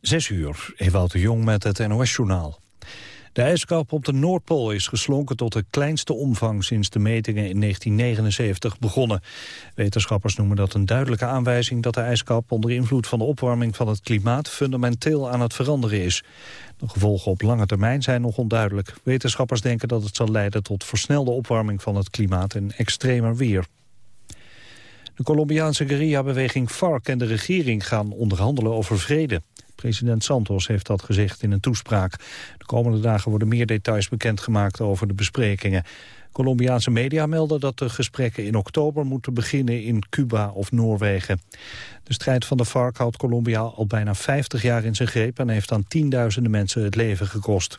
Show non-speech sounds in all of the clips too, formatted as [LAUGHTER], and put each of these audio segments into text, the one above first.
Zes uur, Ewout de Jong met het NOS-journaal. De ijskap op de Noordpool is geslonken tot de kleinste omvang sinds de metingen in 1979 begonnen. Wetenschappers noemen dat een duidelijke aanwijzing dat de ijskap onder invloed van de opwarming van het klimaat fundamenteel aan het veranderen is. De gevolgen op lange termijn zijn nog onduidelijk. Wetenschappers denken dat het zal leiden tot versnelde opwarming van het klimaat en extremer weer. De Colombiaanse guerrilla-beweging FARC en de regering gaan onderhandelen over vrede. President Santos heeft dat gezegd in een toespraak. De komende dagen worden meer details bekendgemaakt over de besprekingen. Colombiaanse media melden dat de gesprekken in oktober moeten beginnen in Cuba of Noorwegen. De strijd van de FARC houdt Colombia al bijna 50 jaar in zijn greep en heeft aan tienduizenden mensen het leven gekost.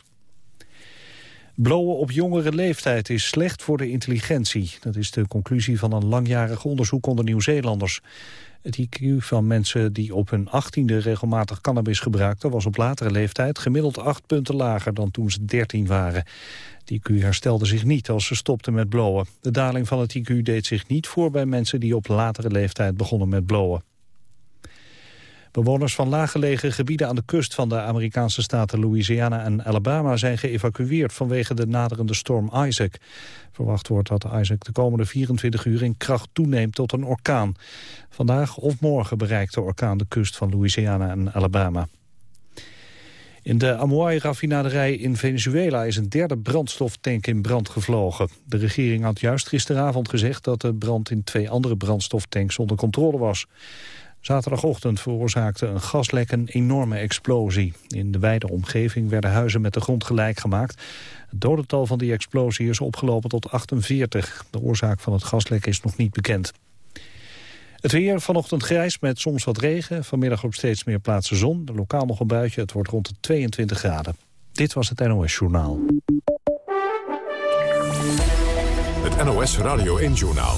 Blowen op jongere leeftijd is slecht voor de intelligentie. Dat is de conclusie van een langjarig onderzoek onder Nieuw-Zeelanders. Het IQ van mensen die op hun achttiende regelmatig cannabis gebruikten... was op latere leeftijd gemiddeld acht punten lager dan toen ze dertien waren. Het IQ herstelde zich niet als ze stopten met blowen. De daling van het IQ deed zich niet voor bij mensen die op latere leeftijd begonnen met blowen. Bewoners van laaggelegen gebieden aan de kust van de Amerikaanse staten Louisiana en Alabama zijn geëvacueerd vanwege de naderende storm Isaac. Verwacht wordt dat Isaac de komende 24 uur in kracht toeneemt tot een orkaan. Vandaag of morgen bereikt de orkaan de kust van Louisiana en Alabama. In de Amoai-raffinaderij in Venezuela is een derde brandstoftank in brand gevlogen. De regering had juist gisteravond gezegd dat de brand in twee andere brandstoftanks onder controle was. Zaterdagochtend veroorzaakte een gaslek een enorme explosie. In de wijde omgeving werden huizen met de grond gelijk gemaakt. Het dodental van die explosie is opgelopen tot 48. De oorzaak van het gaslek is nog niet bekend. Het weer vanochtend grijs met soms wat regen. Vanmiddag op steeds meer plaatsen zon. Lokaal nog een buitje. Het wordt rond de 22 graden. Dit was het NOS Journaal. Het NOS Radio 1 Journaal.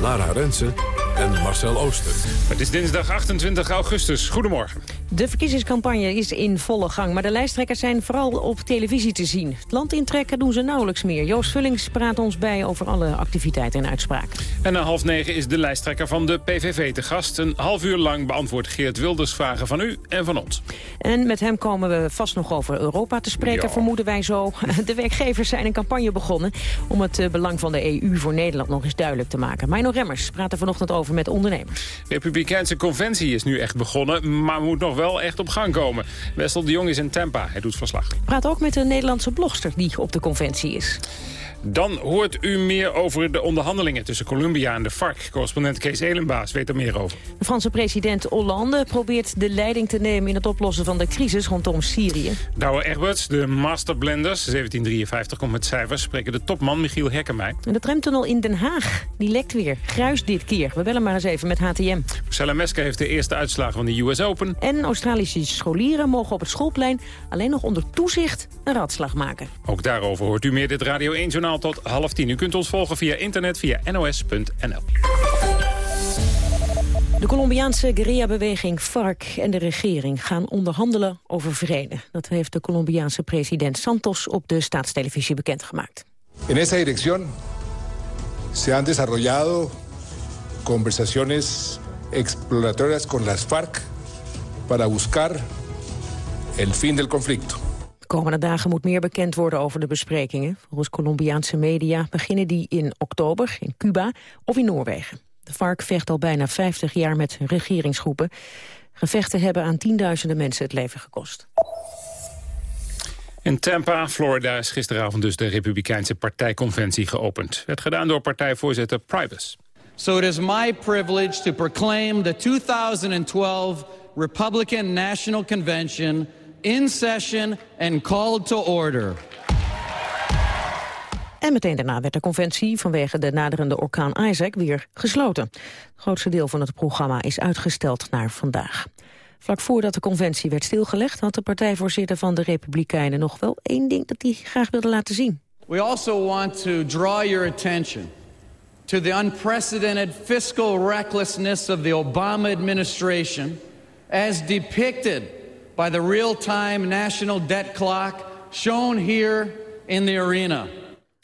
Lara Rensen en Marcel Ooster. Het is dinsdag 28 augustus. Goedemorgen. De verkiezingscampagne is in volle gang, maar de lijsttrekkers zijn vooral op televisie te zien. Het land intrekken doen ze nauwelijks meer. Joost Vullings praat ons bij over alle activiteiten en uitspraken. En na half negen is de lijsttrekker van de PVV te gast. Een half uur lang beantwoordt Geert Wilders vragen van u en van ons. En met hem komen we vast nog over Europa te spreken, vermoeden wij zo. [LAUGHS] De werkgevers zijn een campagne begonnen om het eh, belang van de EU voor Nederland nog eens duidelijk te maken. Mino Remmers praat er vanochtend over met ondernemers. De Republikeinse conventie is nu echt begonnen, maar moet nog wel echt op gang komen. Wessel de Jong is in Tampa, hij doet verslag. Praat ook met een Nederlandse blogster die op de conventie is. Dan hoort u meer over de onderhandelingen tussen Colombia en de FARC. Correspondent Kees Elenbaas weet er meer over. De Franse president Hollande probeert de leiding te nemen... in het oplossen van de crisis rondom Syrië. Douwe Egberts, de masterblenders, 1753 komt met cijfers... spreken de topman Michiel Hekkermij. En de tramtunnel in Den Haag, die lekt weer. Gruis dit keer. We bellen maar eens even met HTM. Marcella Mesker heeft de eerste uitslagen van de US Open. En Australische scholieren mogen op het schoolplein... alleen nog onder toezicht een ratslag maken. Ook daarover hoort u meer dit Radio 1-journaal tot half tien. U kunt ons volgen via internet via nos.nl. De Colombiaanse guerrilla-beweging FARC en de regering gaan onderhandelen over vrede. Dat heeft de Colombiaanse president Santos op de staatstelevisie bekendgemaakt. In esa dirección se han desarrollado conversaciones exploratorias con las FARC para buscar el fin del conflicto komende dagen moet meer bekend worden over de besprekingen. Volgens Colombiaanse media beginnen die in oktober in Cuba of in Noorwegen. De FARC vecht al bijna 50 jaar met regeringsgroepen. Gevechten hebben aan tienduizenden mensen het leven gekost. In Tampa, Florida, is gisteravond dus de Republikeinse partijconventie geopend. Werd gedaan door partijvoorzitter Priebus. So it is my privilege to proclaim the 2012 Republican National Convention in session and called to order. En meteen daarna werd de conventie vanwege de naderende orkaan Isaac weer gesloten. Het grootste deel van het programma is uitgesteld naar vandaag. Vlak voordat de conventie werd stilgelegd... had de partijvoorzitter van de Republikeinen nog wel één ding dat hij graag wilde laten zien. We also want to draw your attention to the unprecedented fiscal recklessness of the Obama administration as depicted by the real-time national debt clock shown here in the arena.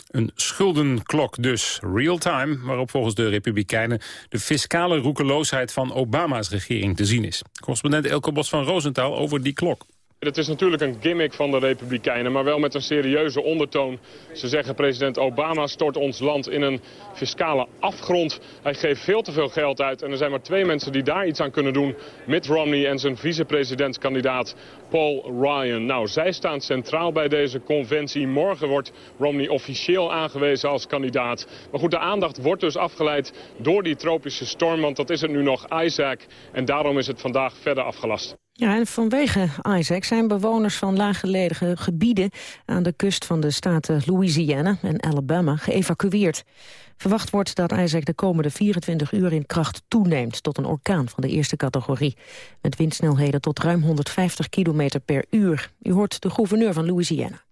Een schuldenklok dus, real time, waarop volgens de Republikeinen de fiscale roekeloosheid van Obama's regering te zien is. Correspondent Elke Bos van Rosenthal over die klok. Het is natuurlijk een gimmick van de Republikeinen, maar wel met een serieuze ondertoon. Ze zeggen president Obama stort ons land in een fiscale afgrond. Hij geeft veel te veel geld uit en er zijn maar twee mensen die daar iets aan kunnen doen. Mitt Romney en zijn vicepresidentskandidaat Paul Ryan. Nou, zij staan centraal bij deze conventie. Morgen wordt Romney officieel aangewezen als kandidaat. Maar goed, de aandacht wordt dus afgeleid door die tropische storm, want dat is het nu nog Isaac. En daarom is het vandaag verder afgelast. Ja, en vanwege Isaac zijn bewoners van laaggelegen gebieden aan de kust van de staten Louisiana en Alabama geëvacueerd. Verwacht wordt dat Isaac de komende 24 uur in kracht toeneemt tot een orkaan van de eerste categorie. Met windsnelheden tot ruim 150 km per uur. U hoort de gouverneur van Louisiana.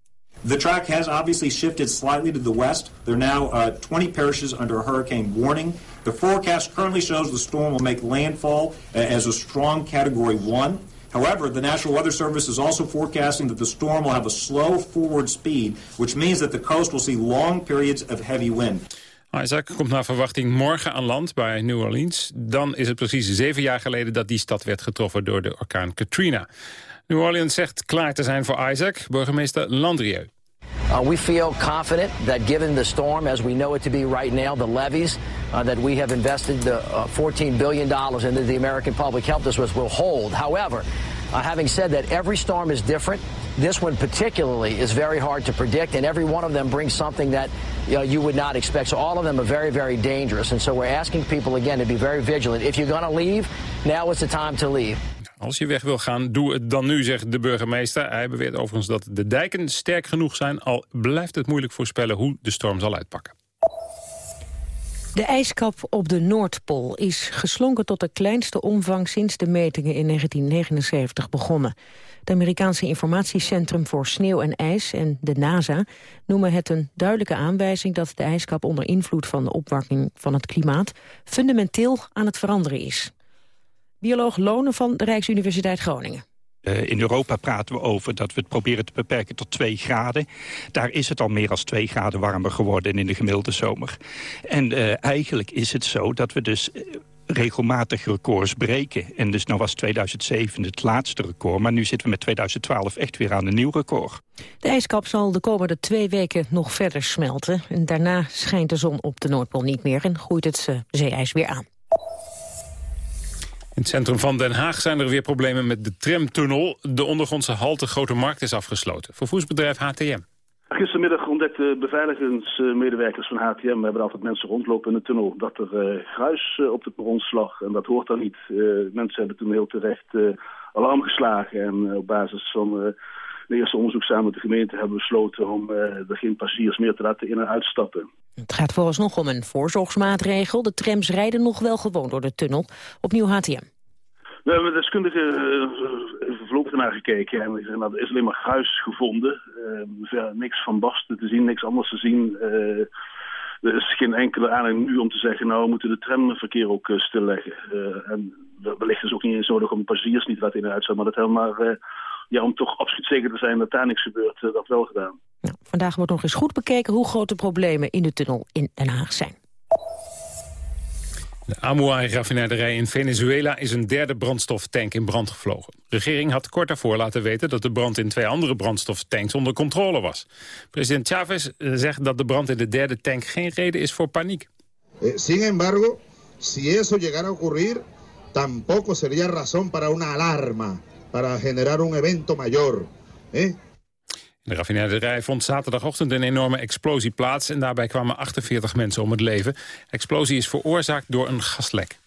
The track has obviously shifted slightly to the west. There are now uh, 20 parishes under hurricane warning. The forecast currently shows the storm will make landfall uh, as a strong category 1. However, the National Weather Service is also forecasting that the storm will have a slow forward speed, which means that the coast will see long periods of heavy wind. Isaac komt naar verwachting morgen aan land bij New Orleans. Dan is het precies zeven jaar geleden dat die stad werd getroffen door de orkaan Katrina. New Orleans zegt klaar te zijn voor Isaac, burgemeester Landrieu. Uh, we feel confident that given the storm as we know it to be right now, the levees uh, that we have invested the uh, $14 billion into the American public helped us with will hold. However, uh, having said that, every storm is different. This one particularly is very hard to predict, and every one of them brings something that you, know, you would not expect. So all of them are very, very dangerous. And so we're asking people again to be very vigilant. If you're going to leave, now is the time to leave. Als je weg wil gaan, doe het dan nu, zegt de burgemeester. Hij beweert overigens dat de dijken sterk genoeg zijn... al blijft het moeilijk voorspellen hoe de storm zal uitpakken. De ijskap op de Noordpool is geslonken tot de kleinste omvang sinds de metingen in 1979 begonnen. Het Amerikaanse Informatiecentrum voor Sneeuw en IJs en de NASA noemen het een duidelijke aanwijzing dat de ijskap onder invloed van de opwarming van het klimaat fundamenteel aan het veranderen is. Bioloog Lonen van de Rijksuniversiteit Groningen. Uh, in Europa praten we over dat we het proberen te beperken tot 2 graden. Daar is het al meer dan 2 graden warmer geworden in de gemiddelde zomer. En uh, eigenlijk is het zo dat we dus uh, regelmatig records breken. En dus nou was 2007 het laatste record, maar nu zitten we met 2012 echt weer aan een nieuw record. De ijskap zal de komende twee weken nog verder smelten. En daarna schijnt de zon op de Noordpool niet meer en groeit het zeeijs weer aan. In het centrum van Den Haag zijn er weer problemen met de tramtunnel. De ondergrondse halte Grote Markt is afgesloten. Vervoersbedrijf HTM. Gistermiddag ontdekten beveiligingsmedewerkers van HTM... we hebben altijd mensen rondlopen in de tunnel... dat er uh, gruis uh, op de perron lag. En dat hoort dan niet. Uh, mensen hebben toen heel terecht alarm geslagen. En op basis van de eerste onderzoek samen met de gemeente... hebben besloten om er geen passagiers meer te laten in- en uitstappen. Het gaat vooralsnog om een voorzorgsmaatregel. De trams rijden nog wel gewoon door de tunnel. Opnieuw HTM. We hebben deskundigen uh, voorlopig naar gekeken en nou, er is alleen maar gruis gevonden. Uh, niks van basten te zien, niks anders te zien. Uh, er is geen enkele aanleiding nu om te zeggen, nou we moeten de tramverkeer ook stilleggen. En wellicht is ook niet eens nodig om passagiers niet laten in en uitzetten, maar dat helemaal, ja, om toch absoluut zeker te zijn dat daar niks gebeurt, dat wel gedaan. Nou, vandaag wordt nog eens goed bekeken hoe grote problemen in de tunnel in Den Haag zijn. De Amuay-raffinaderij in Venezuela is een derde brandstoftank in brand gevlogen. De regering had kort daarvoor laten weten dat de brand in twee andere brandstoftanks onder controle was. President Chavez zegt dat de brand in de derde tank geen reden is voor paniek. Eh, sin embargo, si eso llegara a ocurrir, tampoco sería razón para una alarma, para generar un evento mayor. Eh? De raffinaderij vond zaterdagochtend een enorme explosie plaats... en daarbij kwamen 48 mensen om het leven. De explosie is veroorzaakt door een gaslek.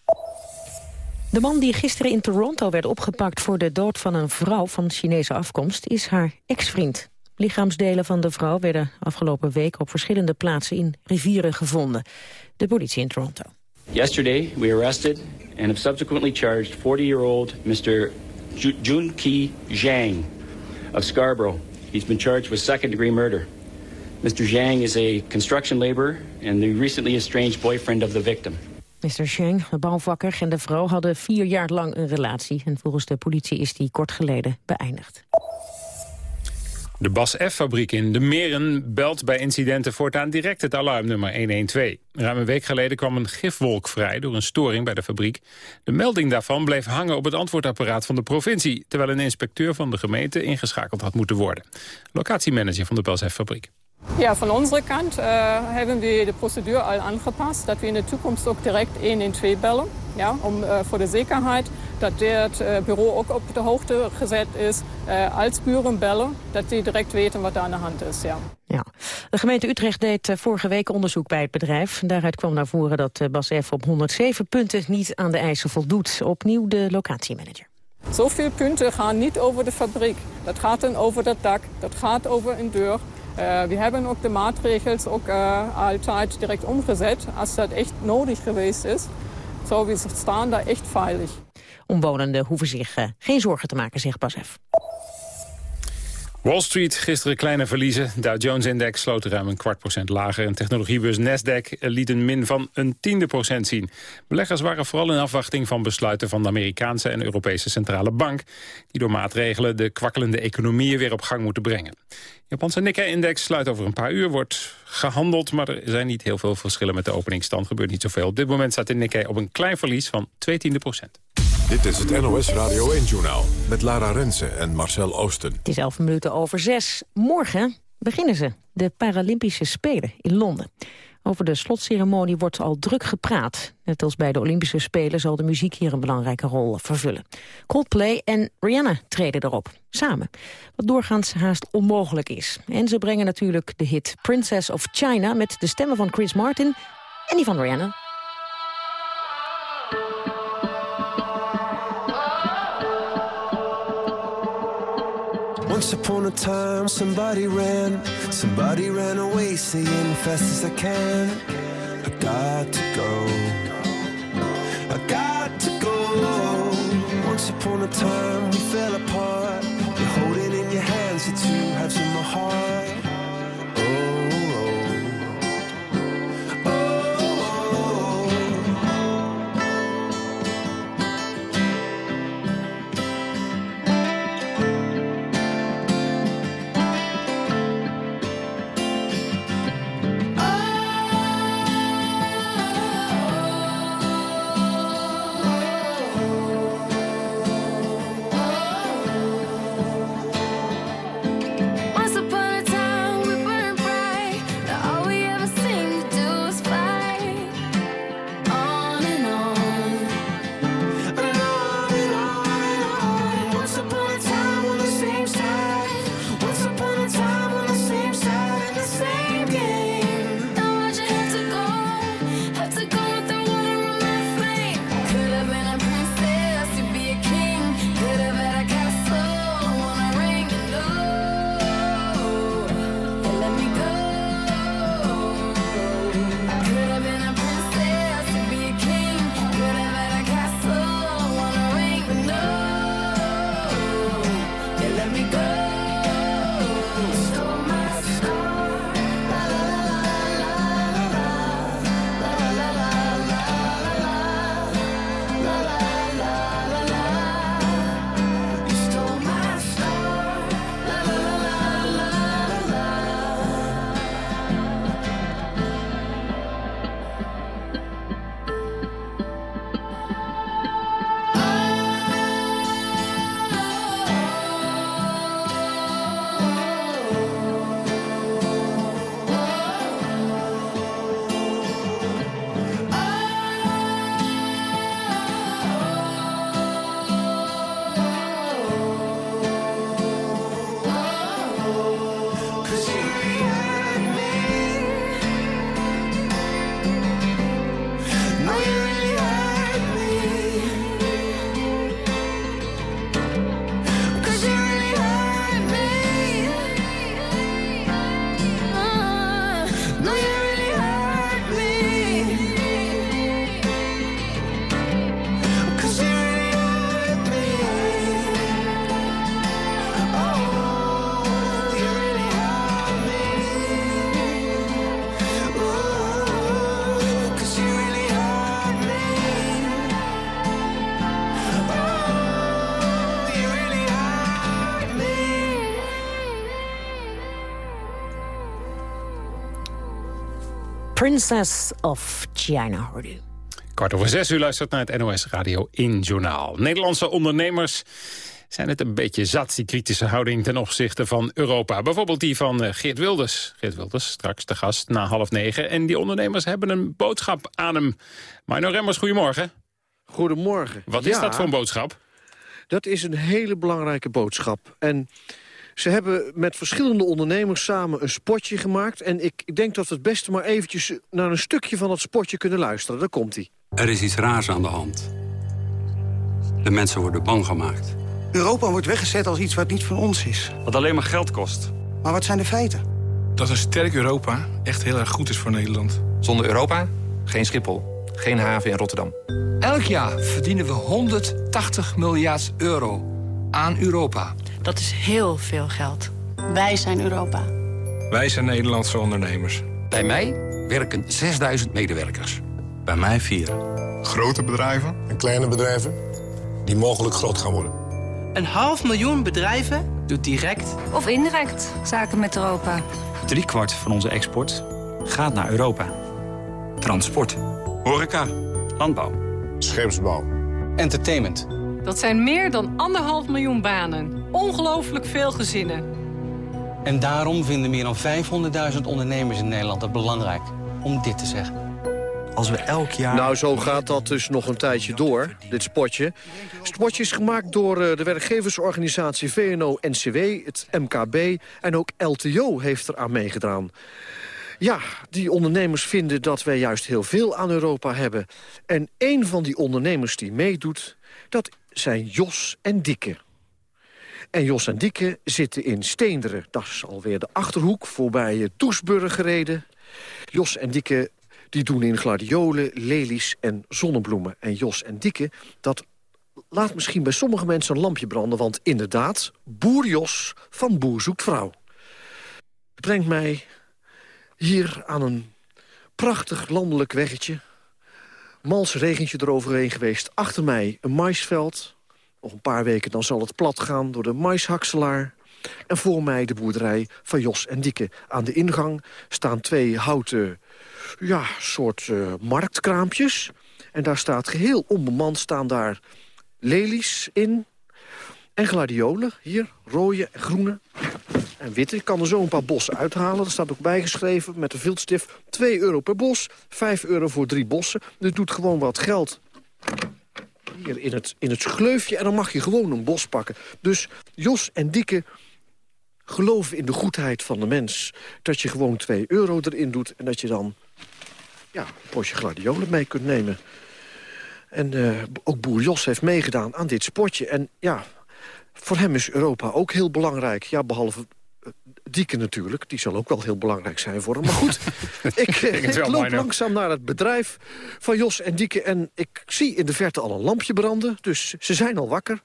De man die gisteren in Toronto werd opgepakt voor de dood van een vrouw van Chinese afkomst is haar ex-vriend. Lichaamsdelen van de vrouw werden afgelopen week op verschillende plaatsen in rivieren gevonden. De politie in Toronto. Yesterday we arrested and have subsequently charged 40-year-old Mr. Jun Ki Zhang of Scarborough He's been charged with second-degree murder. Mr. Zhang is a construction laborer and the recently estranged boyfriend of the victim. Mr. Zhang, de bouwvakker en de vrouw hadden vier jaar lang een relatie. En volgens de politie is die kort geleden beëindigd. De Bas F-fabriek in De Meren belt bij incidenten voortaan direct het alarmnummer 112. Ruim een week geleden kwam een gifwolk vrij door een storing bij de fabriek. De melding daarvan bleef hangen op het antwoordapparaat van de provincie... terwijl een inspecteur van de gemeente ingeschakeld had moeten worden. Locatiemanager van de Bas F-fabriek. Ja, van onze kant uh, hebben we de procedure al aangepast... dat we in de toekomst ook direct 112 bellen. Ja, om, uh, voor de zekerheid dat het uh, bureau ook op de hoogte gezet is... als buren bellen, dat die direct weten wat er aan de hand is. Ja. Ja. De gemeente Utrecht deed vorige week onderzoek bij het bedrijf. Daaruit kwam naar voren dat Bas F. op 107 punten niet aan de eisen voldoet. Opnieuw de locatiemanager. Zoveel punten gaan niet over de fabriek. Dat gaat dan over het dak, dat gaat over een deur... Uh, we hebben ook de maatregelen ook uh, altijd direct omgezet als dat echt nodig geweest is. Zo, we staan daar echt veilig. Omwonenden hoeven zich uh, geen zorgen te maken, zegt Basef. Wall Street gisteren kleine verliezen. Dow Jones-index sloot ruim een kwart procent lager. En technologiebeurs Nasdaq liet een min van een tiende procent zien. Beleggers waren vooral in afwachting van besluiten van de Amerikaanse en Europese Centrale Bank... die door maatregelen de kwakkelende economieën weer op gang moeten brengen. Japanse Nikkei-index sluit over een paar uur, wordt gehandeld... maar er zijn niet heel veel verschillen met de openingsstand. gebeurt niet zoveel. Op dit moment staat de Nikkei op een klein verlies van 2 tiende procent. Dit is het NOS Radio 1-journaal met Lara Rensen en Marcel Oosten. Het is 11 minuten over 6. Morgen beginnen ze, de Paralympische Spelen in Londen. Over de slotceremonie wordt al druk gepraat. Net als bij de Olympische Spelen zal de muziek hier een belangrijke rol vervullen. Coldplay en Rihanna treden erop, samen. Wat doorgaans haast onmogelijk is. En ze brengen natuurlijk de hit Princess of China... met de stemmen van Chris Martin en die van Rihanna. Once upon a time, somebody ran, somebody ran away, saying fast as I can. I got to go, I got to go. Once upon a time, we fell apart. You're holding in your hands the two halves of my heart. Princess of China hoorde u. Kwart over zes, u luistert naar het NOS Radio in Journaal. Nederlandse ondernemers zijn het een beetje zat, die kritische houding ten opzichte van Europa. Bijvoorbeeld die van eh, Geert Wilders. Geert Wilders, straks de gast na half negen. En die ondernemers hebben een boodschap aan hem. Marno Remmers, goedemorgen. Goedemorgen. Wat is dat voor een boodschap? Dat is een hele belangrijke boodschap. En ze hebben met verschillende ondernemers samen een spotje gemaakt. En ik, ik denk dat we het beste maar eventjes naar een stukje van dat spotje kunnen luisteren. Daar komt hij. Er is iets raars aan de hand. De mensen worden bang gemaakt. Europa wordt weggezet als iets wat niet van ons is. Wat alleen maar geld kost. Maar wat zijn de feiten? Dat een sterk Europa echt heel erg goed is voor Nederland. Zonder Europa geen Schiphol, geen haven in Rotterdam. Elk jaar verdienen we 180 miljard euro aan Europa. Dat is heel veel geld. Wij zijn Europa. Wij zijn Nederlandse ondernemers. Bij mij werken 6000 medewerkers. Bij mij vier. Grote bedrijven en kleine bedrijven die mogelijk groot gaan worden. Een half miljoen bedrijven doet direct of indirect zaken met Europa. Driekwart van onze export gaat naar Europa. Transport. Horeca. Landbouw. Scheepsbouw. Entertainment. Dat zijn meer dan anderhalf miljoen banen. Ongelooflijk veel gezinnen. En daarom vinden meer dan 500.000 ondernemers in Nederland het belangrijk om dit te zeggen. Als we elk jaar... Nou, zo gaat dat dus nog een tijdje door, dit spotje. Het spotje is gemaakt door eh, de werkgeversorganisatie VNO-NCW, het MKB... en ook LTO heeft er aan meegedaan. Ja, die ondernemers vinden dat wij juist heel veel aan Europa hebben. En een van die ondernemers die meedoet, dat zijn Jos en Dikke. En Jos en Dikke zitten in Steenderen. Dat is alweer de Achterhoek, voorbij Doesburg gereden. Jos en Dikke die doen in gladiolen, lelies en zonnebloemen. En Jos en Dikke, dat laat misschien bij sommige mensen een lampje branden... want inderdaad, boer Jos van Boer Zoekt Vrouw. Het brengt mij hier aan een prachtig landelijk weggetje. Mals regentje eroverheen geweest. Achter mij een maisveld. Nog een paar weken dan zal het plat gaan door de maishakselaar. En voor mij de boerderij van Jos en Dikke. Aan de ingang staan twee houten ja, soort uh, marktkraampjes. En daar staat geheel onbemand staan daar lelies in. En gladiolen, hier, rode, groene en witte. Ik kan er zo een paar bossen uithalen. Er staat ook bijgeschreven met de viltstift 2 euro per bos, 5 euro voor drie bossen. Dit doet gewoon wat geld hier in het, in het schleufje en dan mag je gewoon een bos pakken. Dus Jos en Dikke geloven in de goedheid van de mens. Dat je gewoon 2 euro erin doet en dat je dan ja, een potje gladiolen mee kunt nemen. En uh, ook boer Jos heeft meegedaan aan dit sportje. En ja, voor hem is Europa ook heel belangrijk. Ja, behalve uh, Dieke natuurlijk. Die zal ook wel heel belangrijk zijn voor hem. Maar goed, [LAUGHS] ik, ik, loop langzaam naar het bedrijf van Jos en Dieke... en ik zie in de verte al een lampje branden. Dus ze zijn al wakker.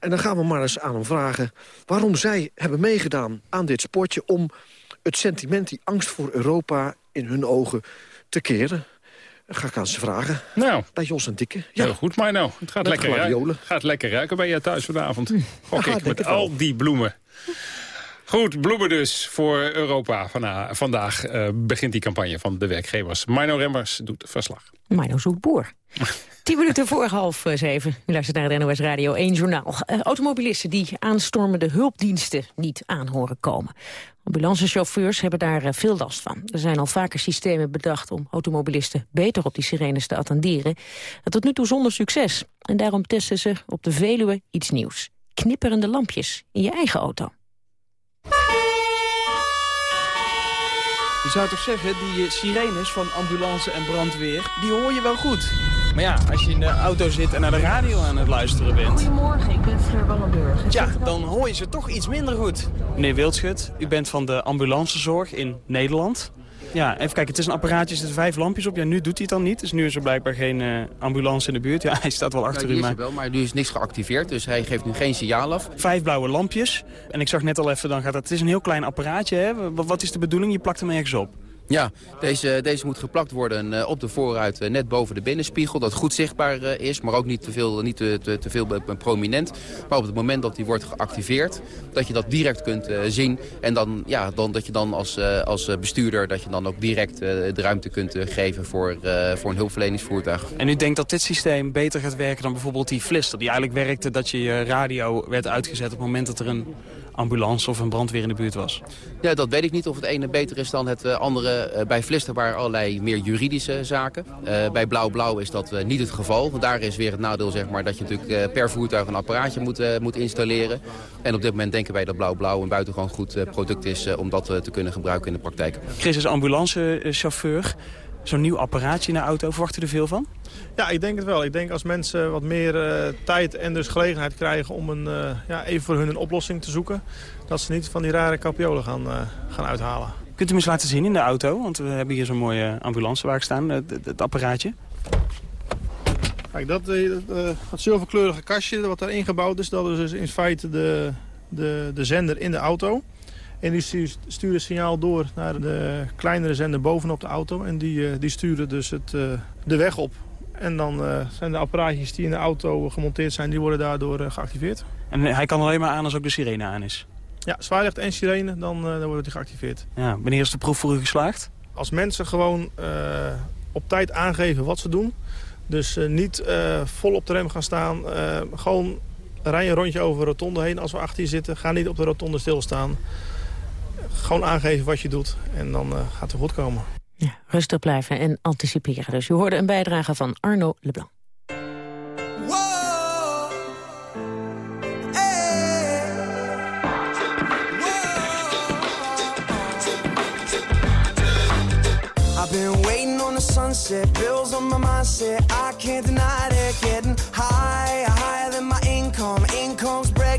En dan gaan we maar eens aan hem vragen... waarom zij hebben meegedaan aan dit sportje... om het sentiment, die angst voor Europa in hun ogen te keren. Ga ik aan ze vragen. Nou. Bij Jos en Dikke. Ja. Heel goed, maar nou. Het gaat lekker, ruiken. gaat lekker ruiken bij je thuis vanavond. Gok ik, met al die bloemen. Goed, bloemen dus voor Europa. Vandaag uh, begint die campagne van de werkgevers. Mino Remmers doet verslag. Mino Zoetboer. [LAUGHS] Tien minuten voor half zeven. U luistert naar het NOS Radio 1 Journaal. Uh, automobilisten die aanstormende hulpdiensten niet aanhoren komen. Ambulancechauffeurs hebben daar uh, veel last van. Er zijn al vaker systemen bedacht om automobilisten beter op die sirenes te attenderen. En tot nu toe zonder succes. En daarom testen ze op de Veluwe iets nieuws. Knipperende lampjes in je eigen auto. Je zou toch zeggen, die sirenes van ambulance en brandweer, die hoor je wel goed. Maar ja, als je in de auto zit en naar de radio aan het luisteren bent... Goedemorgen, ik ben Fleur Wallenburg. Ja, dan hoor je ze toch iets minder goed. Meneer Wildschut, u bent van de ambulancezorg in Nederland. Ja, even kijken, het is een apparaatje, er zitten vijf lampjes op. Ja, nu doet hij het dan niet, dus nu is er blijkbaar geen uh, ambulance in de buurt. Ja, [LAUGHS] hij staat wel achter ja, u. Maar... wel, maar nu is niks geactiveerd, dus hij geeft nu geen signaal af. Vijf blauwe lampjes. En ik zag net al even, dan gaat het, het is een heel klein apparaatje. Hè? Wat is de bedoeling? Je plakt hem ergens op. Ja, deze, deze moet geplakt worden uh, op de voorruit uh, net boven de binnenspiegel. Dat goed zichtbaar uh, is, maar ook niet te veel, niet te, te, te veel prominent. Maar op het moment dat die wordt geactiveerd, dat je dat direct kunt zien. En dan, ja, dan, dat je dan als, als bestuurder dat je dan ook direct de ruimte kunt geven voor, voor een hulpverleningsvoertuig. En u denkt dat dit systeem beter gaat werken dan bijvoorbeeld die Flister... die eigenlijk werkte dat je je radio werd uitgezet op het moment dat er een ambulance of een brandweer in de buurt was? Ja, dat weet ik niet of het ene beter is dan het eh, andere. Eh, bij Vlister waren allerlei meer juridische zaken. Uh, bij Blauw-Blauw is dat niet het geval. Want daar is weer het nadeel zeg maar, dat je natuurlijk per voertuig een apparaatje moet, moet installeren. En op dit moment denken wij dat Blauw-Blauw een buitengewoon goed product is om dat te kunnen gebruiken in de praktijk. Chris is ambulancechauffeur. Zo'n nieuw apparaatje in de auto, verwacht u er veel van? Ja, ik denk het wel. Ik denk als mensen wat meer uh, tijd en dus gelegenheid krijgen om een, uh, ja, even voor hun een oplossing te zoeken... dat ze niet van die rare capiolen gaan, uh, gaan uithalen. Kunt u me eens laten zien in de auto? Want we hebben hier zo'n mooie ambulancewagen staan, het, het, apparaatje. Kijk, dat, dat zilverkleurige kastje wat daar ingebouwd is... dat is dus in feite de, de, de zender in de auto... En die sturen signaal door naar de kleinere zender bovenop de auto. En die, die sturen dus het, de weg op. En dan uh, zijn de apparaatjes die in de auto gemonteerd zijn, die worden daardoor uh, geactiveerd. En hij kan alleen maar aan als ook de sirene aan is? Ja, zwaarlicht en sirene, dan, uh, dan wordt hij geactiveerd. Ja, wanneer is de proef voor u geslaagd? Als mensen gewoon op tijd aangeven wat ze doen. Dus niet vol op de rem gaan staan. gewoon rij een rondje over de rotonde heen als we achter je zitten. Ga niet op de rotonde stilstaan. Gewoon aangeven wat je doet en dan gaat het goed komen. Ja, rustig blijven en anticiperen. Dus u hoorde een bijdrage van Arno Leblanc. sunset, bills on my mindset. I can't deny it. Getting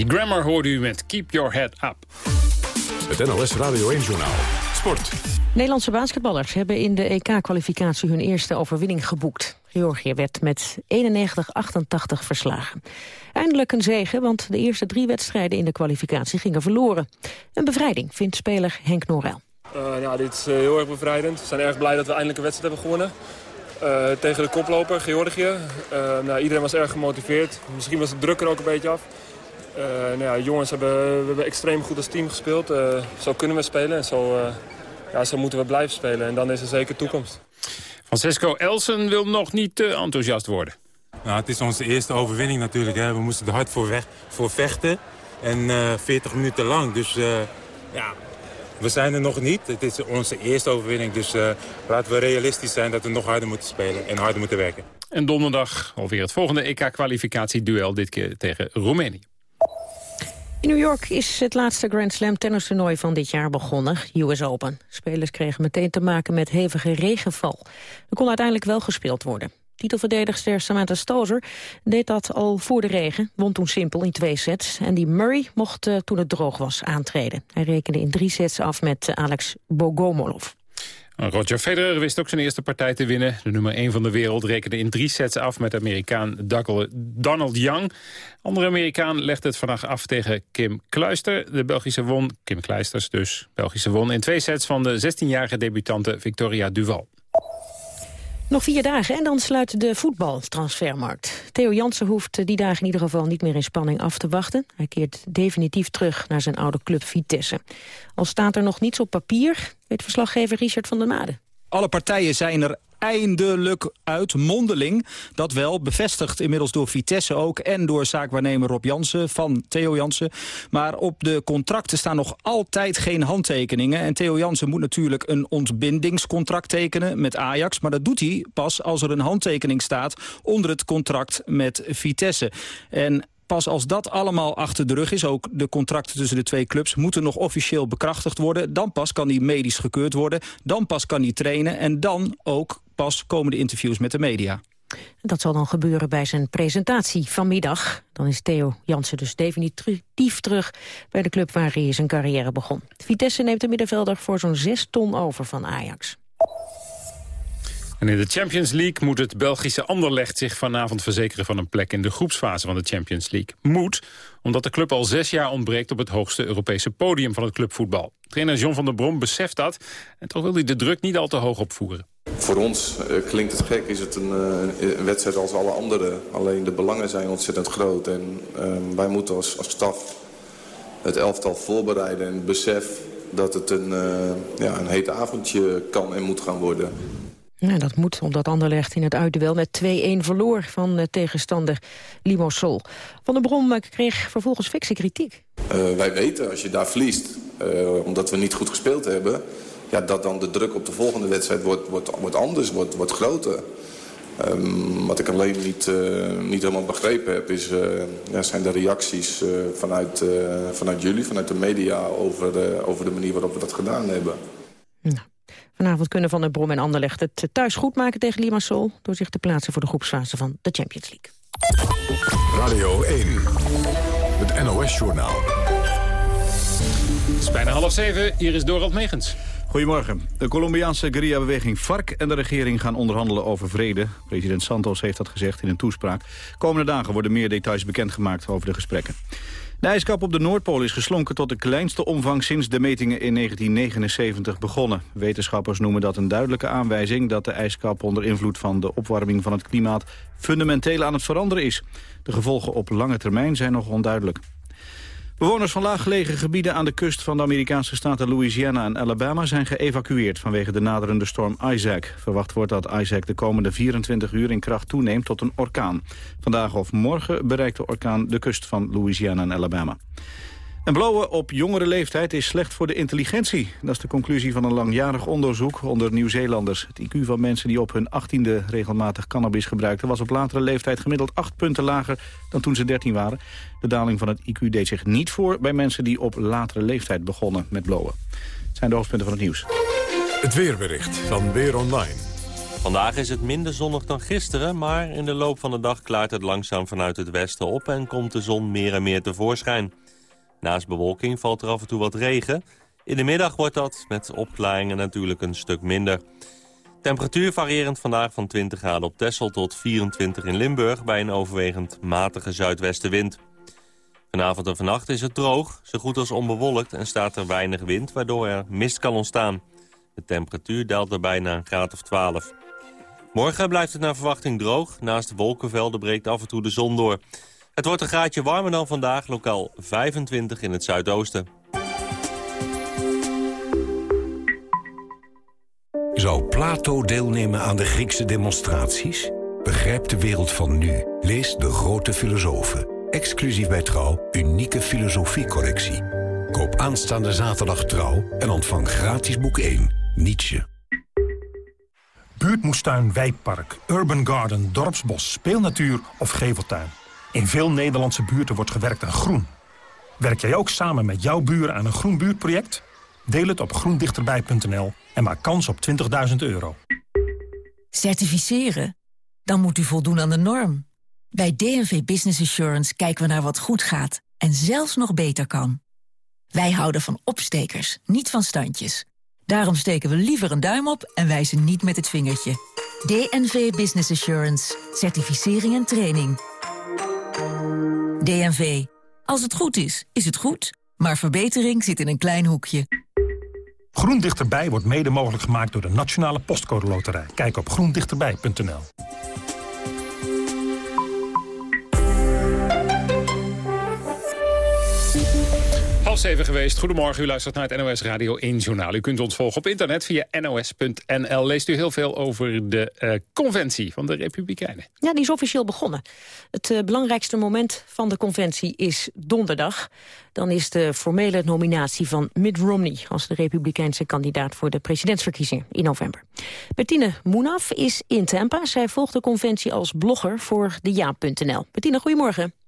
Die grammar hoorde u met Keep Your Head Up. Het NOS Radio 1-journaal. Sport. Nederlandse basketballers hebben in de EK-kwalificatie hun eerste overwinning geboekt. Georgië werd met 91-88 verslagen. Eindelijk een zege, want de eerste drie wedstrijden in de kwalificatie gingen verloren. Een bevrijding, vindt speler Henk Norel. Uh, ja, dit is uh, heel erg bevrijdend. We zijn erg blij dat we eindelijk een wedstrijd hebben gewonnen. Uh, tegen de koploper, Georgië. nou, iedereen was erg gemotiveerd. Misschien was de druk er ook een beetje af. Nou ja, jongens hebben, we hebben extreem goed als team gespeeld. zo kunnen we spelen en zo, ja, zo moeten we blijven spelen. En dan is er zeker toekomst. Francesco Elsen wil nog niet te enthousiast worden. Nou, het is onze eerste overwinning natuurlijk. Hè. We moesten er hard voor, weg, voor vechten. En uh, 40 minuten lang. Dus uh, ja, we zijn er nog niet. Het is onze eerste overwinning. Dus uh, laten we realistisch zijn dat we nog harder moeten spelen en harder moeten werken. En donderdag alweer het volgende EK-kwalificatieduel. Dit keer tegen Roemenië. In New York is het laatste Grand Slam tennistoernooi van dit jaar begonnen, US Open. Spelers kregen meteen te maken met hevige regenval. Er kon uiteindelijk wel gespeeld worden. Titelverdedigster Samantha Stozer deed dat al voor de regen, won toen simpel in twee sets. En die Murray mocht uh, toen het droog was aantreden. Hij rekende in drie sets af met uh, Alex Bogomolov. Roger Federer wist ook zijn eerste partij te winnen. De nummer 1 van de wereld rekende in drie sets af met Amerikaan Donald Young. Andere Amerikaan legde het vandaag af tegen Kim Kluister. De Belgische won, Kim Kleisters dus, Belgische won in twee sets van de 16-jarige debutante Victoria Duval. Nog vier dagen en dan sluit de voetbaltransfermarkt. Theo Jansen hoeft die dagen in ieder geval niet meer in spanning af te wachten. Hij keert definitief terug naar zijn oude club Vitesse. Al staat er nog niets op papier, weet verslaggever Richard van der Made. Alle partijen zijn er eindelijk uit, mondeling. Dat wel, bevestigd inmiddels door Vitesse ook... en door zaakwaarnemer Rob Jansen van Theo Jansen. Maar op de contracten staan nog altijd geen handtekeningen. En Theo Jansen moet natuurlijk een ontbindingscontract tekenen met Ajax. Maar dat doet hij pas als er een handtekening staat... onder het contract met Vitesse. En pas als dat allemaal achter de rug is, ook de contracten tussen de twee clubs... moeten nog officieel bekrachtigd worden. Dan pas kan hij medisch gekeurd worden. Dan pas kan hij trainen. En dan ook pas komen de interviews met de media. Dat zal dan gebeuren bij zijn presentatie vanmiddag. Dan is Theo Jansen dus definitief terug bij de club waar hij zijn carrière begon. Vitesse neemt de middenvelder voor zo'n 6 ton over van Ajax. En in de Champions League moet het Belgische Anderlecht zich vanavond verzekeren van een plek in de groepsfase van de Champions League. Moet, omdat de club al zes jaar ontbreekt op het hoogste Europese podium van het clubvoetbal. Trainer John van der Brom beseft dat en toch wil hij de druk niet al te hoog opvoeren. Voor ons uh, klinkt het gek, is het een, uh, een, wedstrijd als alle andere. Alleen de belangen zijn ontzettend groot. En uh, wij moeten als, als staf het elftal voorbereiden en besef dat het een, ja, een heet avondje kan en moet gaan worden. Ja, dat moet, omdat Anderlecht in het uitduel met 2-1 verloor van uh, tegenstander Limassol. Van der Brom kreeg vervolgens fikse kritiek. Uh, wij weten, als je daar verliest, uh, omdat we niet goed gespeeld hebben... Ja, dat dan de druk op de volgende wedstrijd wordt, wordt, wordt anders, wordt, wordt groter. Um, wat ik alleen niet, niet helemaal begrepen heb, is, ja, zijn de reacties vanuit, vanuit jullie, vanuit de media... Over, over de manier waarop we dat gedaan hebben. Nou. Vanavond kunnen Van der Brom en Anderlecht het thuis goed maken tegen Limassol... door zich te plaatsen voor de groepsfase van de Champions League. Radio 1, het NOS-journaal. Het is bijna half zeven, hier is Dorald Megens. Goedemorgen. De Colombiaanse guerrilla-beweging FARC en de regering gaan onderhandelen over vrede. President Santos heeft dat gezegd in een toespraak. Komende dagen worden meer details bekendgemaakt over de gesprekken. De ijskap op de Noordpool is geslonken tot de kleinste omvang sinds de metingen in 1979 begonnen. Wetenschappers noemen dat een duidelijke aanwijzing dat de ijskap onder invloed van de opwarming van het klimaat fundamenteel aan het veranderen is. De gevolgen op lange termijn zijn nog onduidelijk. Bewoners van laaggelegen gebieden aan de kust van de Amerikaanse staten Louisiana en Alabama zijn geëvacueerd vanwege de naderende storm Isaac. Verwacht wordt dat Isaac de komende 24 uur in kracht toeneemt tot een orkaan. Vandaag of morgen bereikt de orkaan de kust van Louisiana en Alabama. En blowen op jongere leeftijd is slecht voor de intelligentie. Dat is de conclusie van een langjarig onderzoek onder Nieuw-Zeelanders. Het IQ van mensen die op hun achttiende regelmatig cannabis gebruikten... was op latere leeftijd gemiddeld acht punten lager dan toen ze 13 waren. De daling van het IQ deed zich niet voor bij mensen die op latere leeftijd begonnen met blowen. Het zijn de hoofdpunten van het nieuws. Het weerbericht van Weer Online. Vandaag is het minder zonnig dan gisteren, maar in de loop van de dag klaart het langzaam vanuit het westen op en komt de zon meer en meer tevoorschijn. Naast bewolking valt er af en toe wat regen. In de middag wordt dat met opklaringen natuurlijk een stuk minder. Temperatuur variërend vandaag van 20 graden op Texel tot 24 in Limburg... bij een overwegend matige zuidwestenwind. Vanavond en vannacht is het droog, zo goed als onbewolkt... en staat er weinig wind, waardoor er mist kan ontstaan. De temperatuur daalt er bijna een graad of 12. Morgen blijft het naar verwachting droog. Naast de wolkenvelden breekt af en toe de zon door. Het wordt een graadje warmer dan vandaag, lokaal 25 in het zuidoosten. Zou Plato deelnemen aan de Griekse demonstraties? Begrijp de wereld van nu. Lees De Grote Filosofen. Exclusief bij Trouw, unieke filosofiecollectie. Koop aanstaande zaterdag Trouw en ontvang gratis boek 1, Nietzsche. Buurtmoestuin, wijkpark, urban garden, dorpsbos, speelnatuur of geveltuin. In veel Nederlandse buurten wordt gewerkt aan groen. Werk jij ook samen met jouw buren aan een groen buurtproject? Deel het op groendichterbij.nl en maak kans op 20.000 euro. Certificeren? Dan moet u voldoen aan de norm. Bij DNV Business Assurance kijken we naar wat goed gaat en zelfs nog beter kan. Wij houden van opstekers, niet van standjes. Daarom steken we liever een duim op en wijzen niet met het vingertje. DNV Business Assurance. Certificering en training. DNV. Als het goed is, is het goed. Maar verbetering zit in een klein hoekje. Groen Dichterbij wordt mede mogelijk gemaakt door de Nationale Postcode Loterij. Kijk op groendichterbij.nl. Half zeven geweest. Goedemorgen, u luistert naar het NOS Radio 1 Journaal. U kunt ons volgen op internet via nos.nl. Leest u heel veel over de uh, conventie van de Republikeinen. Ja, die is officieel begonnen. Het uh, belangrijkste moment van de conventie is donderdag. Dan is de formele nominatie van Mitt Romney... als de Republikeinse kandidaat voor de presidentsverkiezingen in november. Bettine Moenaf is in Tampa. Zij volgt de conventie als blogger voor de Ja.nl. Bettine, goedemorgen.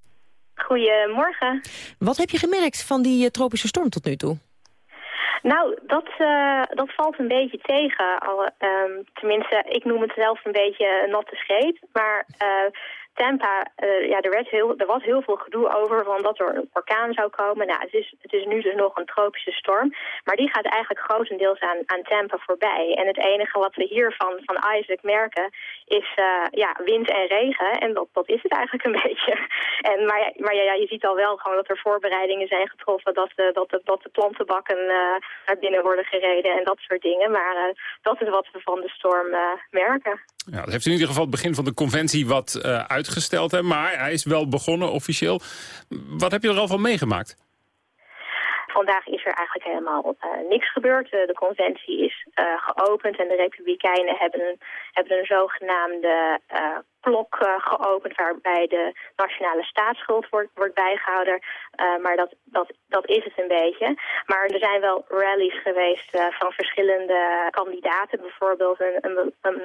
Goedemorgen. Wat heb je gemerkt van die uh, tropische storm tot nu toe? Nou, dat, uh, dat valt een beetje tegen. Al, um, tenminste, ik noem het zelf een beetje een natte scheet. Maar uh, Tampa, uh, ja, er, werd heel, er was heel veel gedoe over van dat er een orkaan zou komen. Nou, het is, het is nu dus nog een tropische storm. Maar die gaat eigenlijk grotendeels aan, aan Tampa voorbij. En het enige wat we hier van, Isaac merken is uh, ja, wind en regen. En dat, dat is het eigenlijk een [LAUGHS] beetje. En, maar maar ja, je ziet al wel gewoon dat er voorbereidingen zijn getroffen... dat de, dat de, dat de plantenbakken naar binnen worden gereden en dat soort dingen. Maar dat is wat we van de storm merken. Ja, dat heeft in ieder geval het begin van de conventie wat uh, uitgesteld. Hè? Maar hij is wel begonnen officieel. Wat heb je er al van meegemaakt? Vandaag is er eigenlijk helemaal uh, niks gebeurd. Uh, de conventie is geopend en de republikeinen hebben hebben een zogenaamde klok uh, geopend waarbij de nationale staatsschuld wordt, wordt bijgehouden. Uh, maar dat, dat, dat is het een beetje. Maar er zijn wel rallies geweest uh, van verschillende kandidaten. Bijvoorbeeld een, een, een,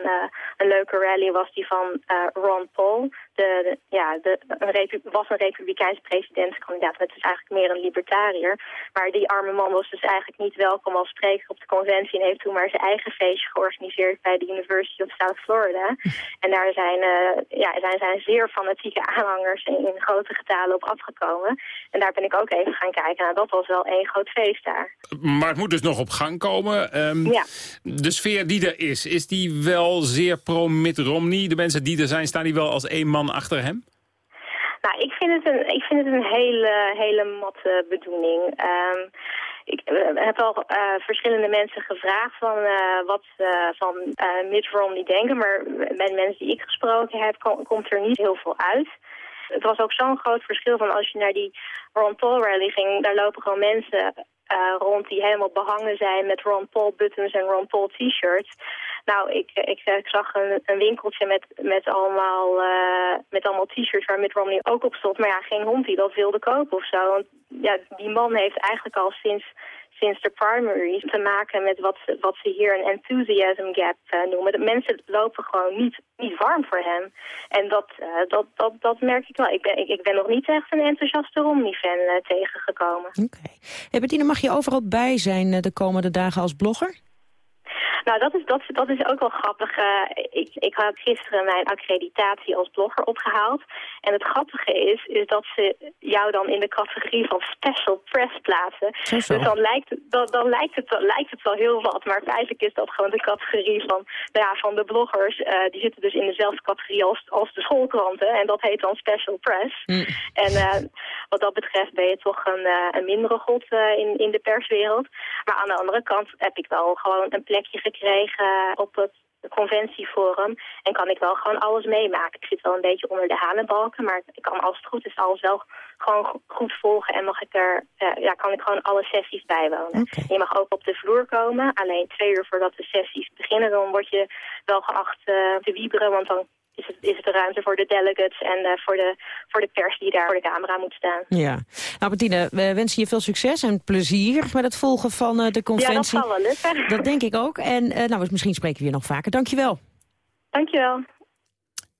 een leuke rally was die van Ron Paul. De, de ja, de, een was een republikeins presidentskandidaat. Het is eigenlijk meer een libertariër. Maar die arme man was dus eigenlijk niet welkom als spreker op de conventie... en heeft toen maar zijn eigen feestje georganiseerd bij de University of South Florida. [LAUGHS] En daar zijn ja, zijn, zijn zeer fanatieke aanhangers in, in, grote getalen op afgekomen. En daar ben ik ook even gaan kijken. Nou, dat was wel één groot feest daar. Maar het moet dus nog op gang komen. Um, ja. De sfeer die er is, is die wel zeer pro-Mitt Romney? De mensen die er zijn, staan die wel als één man achter hem? Nou, ik vind het een, ik vind het een hele, hele matte bedoeling. Um, ik uh, heb al uh, verschillende mensen gevraagd van uh, wat van Mitt Romney denken. Maar met mensen die ik gesproken heb, kom, komt er niet heel veel uit. Het was ook zo'n groot verschil van als je naar die Ron Paul rally ging. Daar lopen gewoon mensen rond die helemaal behangen zijn met Ron Paul buttons en Ron Paul t-shirts. Nou, ik, ik, ik zag een, winkeltje met, met allemaal, uh, met allemaal t-shirts waar Mitt Romney ook op stond. Maar ja, geen hond die dat wilde kopen of zo. Want ja, die man heeft eigenlijk al sinds, sinds de primaries te maken met wat, wat ze hier een enthusiasm gap noemen. De mensen lopen gewoon niet, niet warm voor hem. En dat, dat, dat, dat merk ik wel. Ik ben, ik, ben nog niet echt een enthousiaste Romney-fan tegengekomen. Oké. Mag je overal bij zijn de komende dagen als blogger? Nou, dat is, dat, dat is ook wel grappig. Uh, ik, ik had gisteren mijn accreditatie als blogger opgehaald. En het grappige is, is dat ze jou dan in de categorie van special press plaatsen. Dus dan lijkt, dan, dan lijkt, het, lijkt het wel heel wat. Maar feitelijk is dat gewoon de categorie van, nou ja, van de bloggers. Uh, die zitten dus in dezelfde categorie als, als de schoolkranten. En dat heet dan special press. Mm. En uh, wat dat betreft ben je toch een, een mindere god in, in de perswereld. Maar aan de andere kant heb ik wel gewoon een plekje gekregen op het conventieforum. En kan ik wel gewoon alles meemaken. Ik zit wel een beetje onder de hanenbalken, maar ik kan als het goed is alles wel gewoon goed volgen. En mag ik er, uh, ja, kan ik gewoon alle sessies bijwonen. Je mag ook op de vloer komen. Alleen twee uur voordat de sessies beginnen, dan word je wel geacht uh, te wieberen. Want dan is het, is het de ruimte voor de delegates en uh, voor, de, voor de pers die daar voor de camera moet staan. Ja. Nou, Bettine, we wensen je veel succes en plezier met het volgen van uh, de conventie. Ja, dat zal wel lukken. [LAUGHS] Dat denk ik ook. En uh, nou, misschien spreken we je nog vaker. Dankjewel. Dankjewel.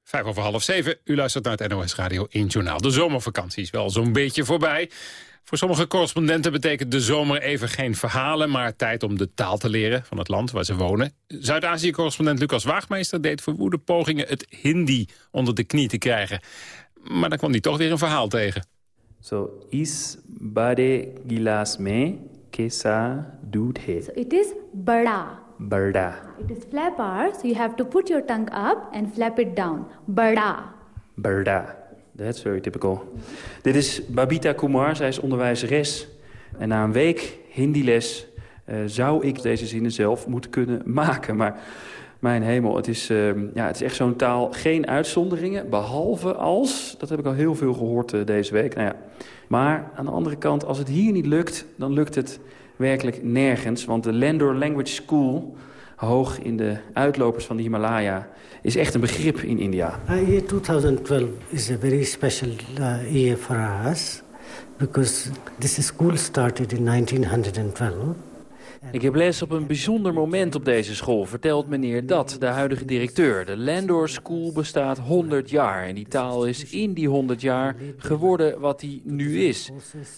Vijf over half zeven. U luistert naar het NOS Radio 1 Journaal. De zomervakantie is wel zo'n beetje voorbij. Voor sommige correspondenten betekent de zomer even geen verhalen... maar tijd om de taal te leren van het land waar ze wonen. Zuid-Azië-correspondent Lucas Waagmeester deed verwoede pogingen... het Hindi onder de knie te krijgen. Maar dan kwam hij toch weer een verhaal tegen. So, is bade gilas me kesa doet he. So it is bada. Bada. It is flap R, so you have to put your tongue up and flap it down. Bada. Bada. That's very typical. Dit is Babita Kumar, zij is onderwijzeres. En na een week Hindi-les uh, zou ik deze zinnen zelf moeten kunnen maken. Maar mijn hemel, het is, uh, ja, het is echt zo'n taal. Geen uitzonderingen, behalve als... dat heb ik al heel veel gehoord uh, deze week. Nou ja. Maar aan de andere kant, als het hier niet lukt... dan lukt het werkelijk nergens. Want de Landor Language School hoog in de uitlopers van de Himalaya, is echt een begrip in India. Uh, year 2012 is a very special uh, year for us because this school started in 1912 ik heb les op een bijzonder moment op deze school, vertelt meneer Dat, de huidige directeur. De Landor School bestaat 100 jaar en die taal is in die 100 jaar geworden wat die nu is.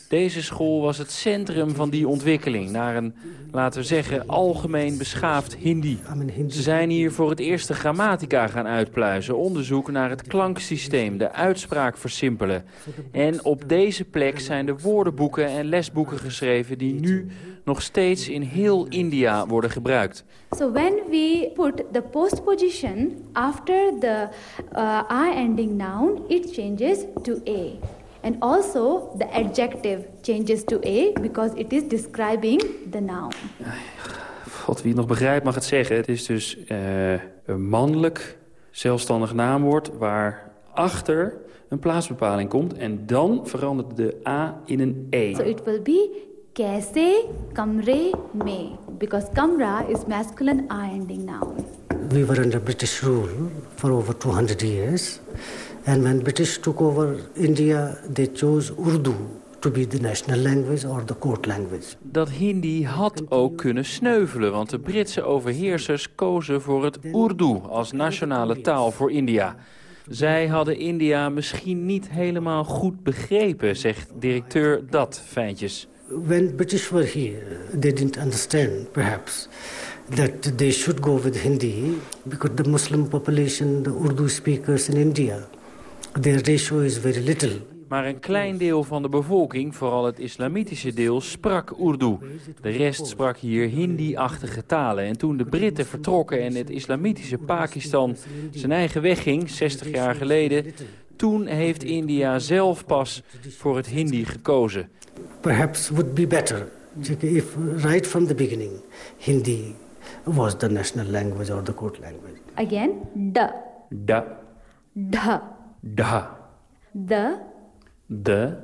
Deze school was het centrum van die ontwikkeling naar een, laten we zeggen, algemeen beschaafd Hindi. Ze zijn hier voor het eerst de grammatica gaan uitpluizen, onderzoek naar het klanksysteem, de uitspraak versimpelen. En op deze plek zijn de woordenboeken en lesboeken geschreven die nu nog steeds in heel India worden gebruikt. So when we put the post position after the uh, I ending noun, it changes to a. And also the adjective changes to a because it is describing the noun. God, wie het nog begrijpt mag het zeggen. Het is dus uh, een mannelijk zelfstandig naamwoord waar achter een plaatsbepaling komt. En dan verandert de A in een E. So it will be kaise kamre me because kamra is masculine I ending noun. We were under British rule for over 200 years and when British took over India they chose Urdu to be the national language or the court language. Dat Hindi had ook kunnen sneuvelen, want de Britse overheersers kozen voor het Urdu als nationale taal voor India. Zij hadden India misschien niet helemaal goed begrepen, zegt directeur Dat Fijntjes when British were here, they didn't understand, perhaps, that they should go with Hindi because the Muslim population, the Urdu speakers in India, their ratio is very little. Maar een klein deel van de bevolking, vooral het islamitische deel, sprak Urdu. De rest sprak hier Hindi-achtige talen. En toen de Britten vertrokken en het islamitische Pakistan zijn eigen weg ging, 60 jaar geleden... toen heeft India zelf pas voor het Hindi gekozen perhaps would be better if right from the beginning Hindi was the national language or the court language. Again, da. Da. Da. Da. De. De.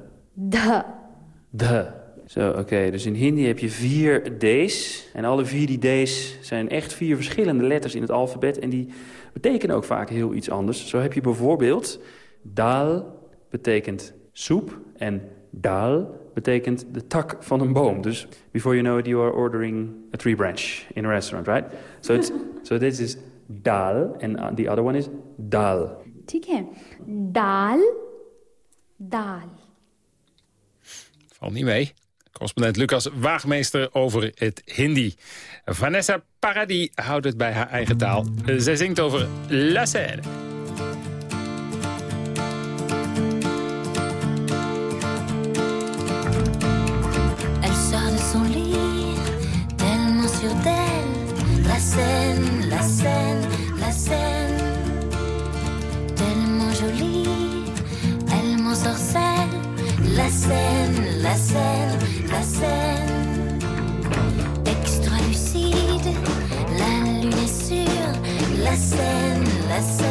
De. Zo, oké. Dus in Hindi heb je vier D's. En alle vier die D's zijn echt vier verschillende letters in het alfabet. En die betekenen ook vaak heel iets anders. Zo heb je bijvoorbeeld... Dal betekent soep. En dal betekent de tak van een boom. Dus before you know it, you are ordering a tree branch in a restaurant, right? So, it's, [LAUGHS] so this is dal, and the other one is dal. ठीक है दाल दाल Valt niet mee. Correspondent Lucas Waagmeester over het Hindi. Vanessa Paradis houdt het bij haar eigen taal. Zij zingt over La Seine. Scène, la scène, la scène. Extra lucide, la lune est sûre. La scène, la scène,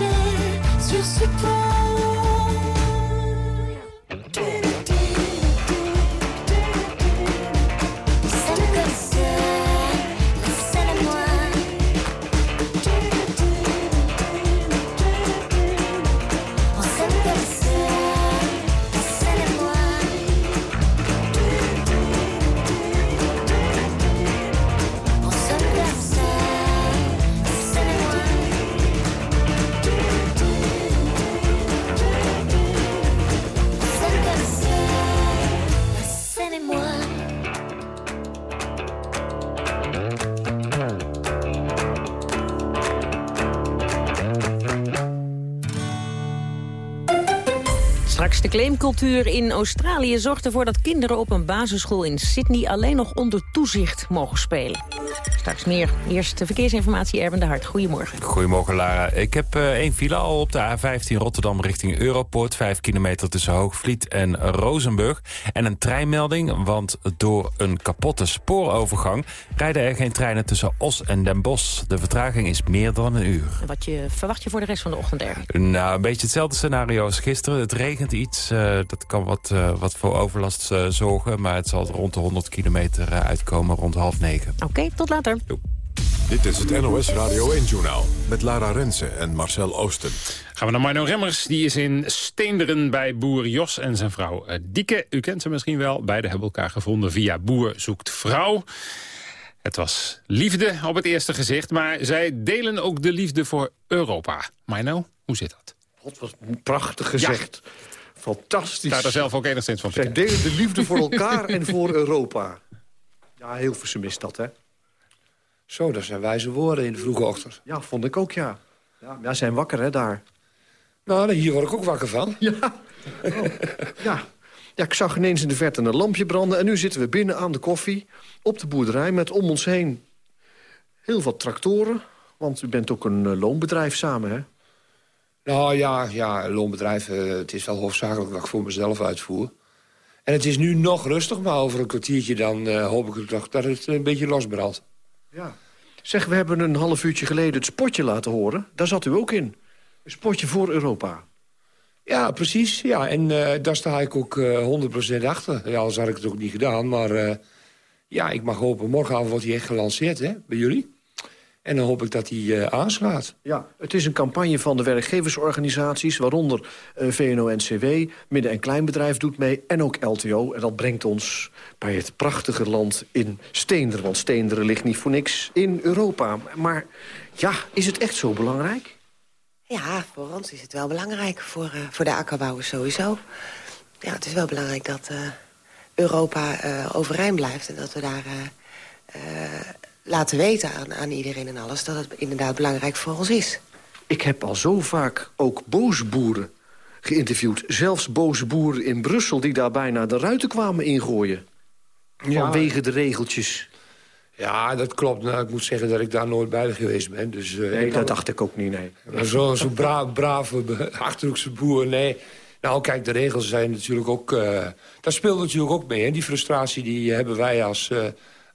penchés sur ce. Claimcultuur in Australië zorgt ervoor dat kinderen op een basisschool in Sydney alleen nog onder toezicht mogen spelen. Straks meer. Eerst de verkeersinformatie, Erben de Hart. Goedemorgen. Goedemorgen Lara. Ik heb eh, één file al op de A15 Rotterdam richting Europoort. Vijf kilometer tussen Hoogvliet en Rozenburg. En een treinmelding, want door een kapotte spoorovergang... rijden er geen treinen tussen Os en Den Bosch. De vertraging is meer dan een uur. Wat je, verwacht je voor de rest van de ochtend, Erben? Nou, een beetje hetzelfde scenario als gisteren. Het regent iets. eh, dat kan wat, eh, wat voor overlast zorgen. Maar het zal rond de 100 kilometer uitkomen rond half negen. Oké, tot later. Dit is het NOS Radio 1-journaal met Lara Rensen en Marcel Oosten. Gaan we naar Marno Remmers. Die is in Steenderen bij boer Jos en zijn vrouw eh, Dieke. U kent ze misschien wel. Beiden hebben elkaar gevonden via Boer zoekt vrouw. Het was liefde op het eerste gezicht. Maar zij delen ook de liefde voor Europa. Marno, hoe zit dat? God, wat prachtig gezegd. Fantastisch. Daar zelf ook enigszins van Zij delen de liefde voor elkaar en voor Europa. Ja, heel is dat, hè? Zo, dat zijn wijze woorden in de vroege ochtend. Ja, vond ik ook, ja. Ja, ja zijn wakker, hè, daar. Nou, hier word ik ook wakker van. [LAUGHS] Ja. Oh, ja. ja, ik zag ineens in de verte een lampje branden... en nu zitten we binnen aan de koffie, op de boerderij... met om ons heen heel wat tractoren. Want u bent ook een eh, loonbedrijf samen, hè? Nou ja, ja loonbedrijf, eh, het is wel hoofdzakelijk wat ik voor mezelf uitvoer. En het is nu nog rustig, maar over een kwartiertje dan eh, hoop ik toch dat het een beetje losbrandt. Ja. Zeg, we hebben een half uurtje geleden het spotje laten horen. Daar zat u ook in. Een spotje voor Europa. Ja, precies. Ja, en eh, daar sta ik ook eh 100% achter. Ja, anders had ik het ook niet gedaan. Maar eh, ja, ik mag hopen, morgenavond wordt hij echt gelanceerd hè, bij jullie. En dan hoop ik dat hij eh, aanslaat. Ja, het is een campagne van de werkgeversorganisaties... waaronder eh, VNO-NCW, midden- en kleinbedrijf doet mee... en ook LTO. En dat brengt ons bij het prachtige land in Steenderen. Want Steenderen ligt niet voor niks in Europa. Maar ja, is het echt zo belangrijk? Ja, voor ons is het wel belangrijk. Voor, eh, voor de akkerbouwers sowieso. Ja, het is wel belangrijk dat eh, Europa eh, overeind blijft. En dat we daar laten weten aan, aan iedereen en alles... dat het inderdaad belangrijk voor ons is. Ik heb al zo vaak ook boze boeren geïnterviewd. Zelfs boze boeren in Brussel die daar bijna de ruiten kwamen ingooien. Ja. Vanwege de regeltjes. Ja, dat klopt. Nou, ik moet zeggen dat ik daar nooit bij geweest ben. Dus, eh, Nee, dat dacht ik ook niet, nee. Maar Zo'n zo bra brave Achterhoekse boer, nee. Nou, kijk, de regels zijn natuurlijk ook... eh daar speelt natuurlijk ook mee. Hè? Die frustratie die hebben wij als, eh,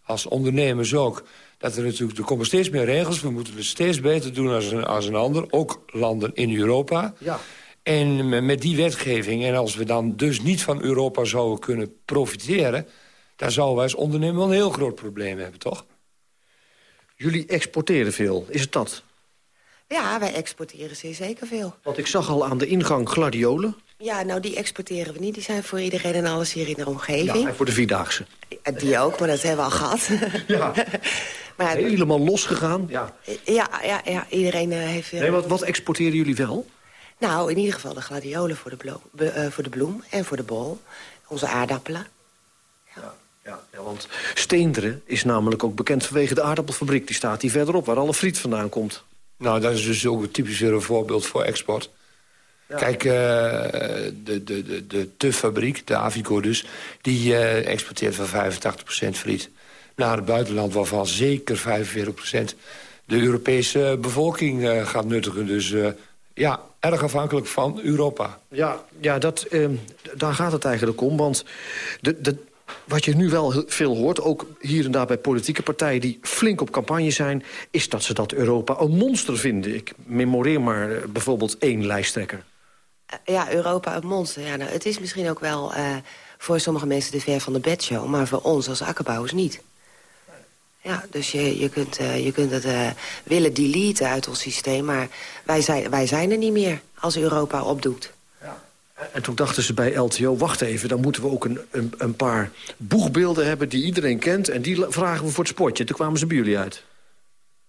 als ondernemers ook. Dat er natuurlijk, er komen steeds meer regels. We moeten het steeds beter doen als een, als een ander. Ook landen in Europa. Ja. En me- met die wetgeving, en als we dan dus niet van Europa zouden kunnen profiteren... dan zouden wij als ondernemer wel een heel groot probleem hebben, toch? Jullie exporteren veel, is het dat? Ja, wij exporteren zeer zeker veel. Want ik zag al aan de ingang gladiolen. Ja, nou, die exporteren we niet. Die zijn voor iedereen en alles hier in de omgeving. Ja, en voor de Vierdaagse. Ja, Die ook, maar dat hebben we al gehad. Ja. [LAUGHS] maar Helemaal losgegaan. Ja. ja, ja, ja, iedereen eh, heeft. Nee, wat, wat exporteren jullie wel? Nou, in ieder geval de gladiolen voor de, blo- be- eh, voor de bloem en voor de bol. Onze aardappelen. Ja, ja, want Steenderen is namelijk ook bekend vanwege de aardappelfabriek. Die staat hier verderop, waar alle friet vandaan komt. Nou, dat is dus ook een typisch weer een voorbeeld voor export. Kijk, eh, de, de, de, de TUF-fabriek, de Avico dus... die eh, exporteert van 85% friet naar het buitenland... waarvan zeker 45% de Europese bevolking eh, gaat nuttigen. Dus ja, erg afhankelijk van Europa. Ja, ja dat, eh, daar gaat het eigenlijk om. Want de, de, wat je nu wel veel hoort, ook hier en daar bij politieke partijen... die flink op campagne zijn, is dat ze dat Europa een monster vinden. Ik memoreer maar bijvoorbeeld één lijsttrekker. Eh, Ja, Europa een monster. Ja, nou, het is misschien ook wel eh, voor sommige mensen de ver van de bedshow... maar voor ons als akkerbouwers niet. Ja, dus je, je, kunt, eh, je kunt het willen deleten uit ons systeem... maar wij zijn, wij zijn er niet meer als Europa opdoet. En toen dachten ze bij LTO, wacht even, dan moeten we ook een, een, een paar boegbeelden hebben... die iedereen kent en die vragen we voor het spotje. Toen kwamen ze bij jullie uit.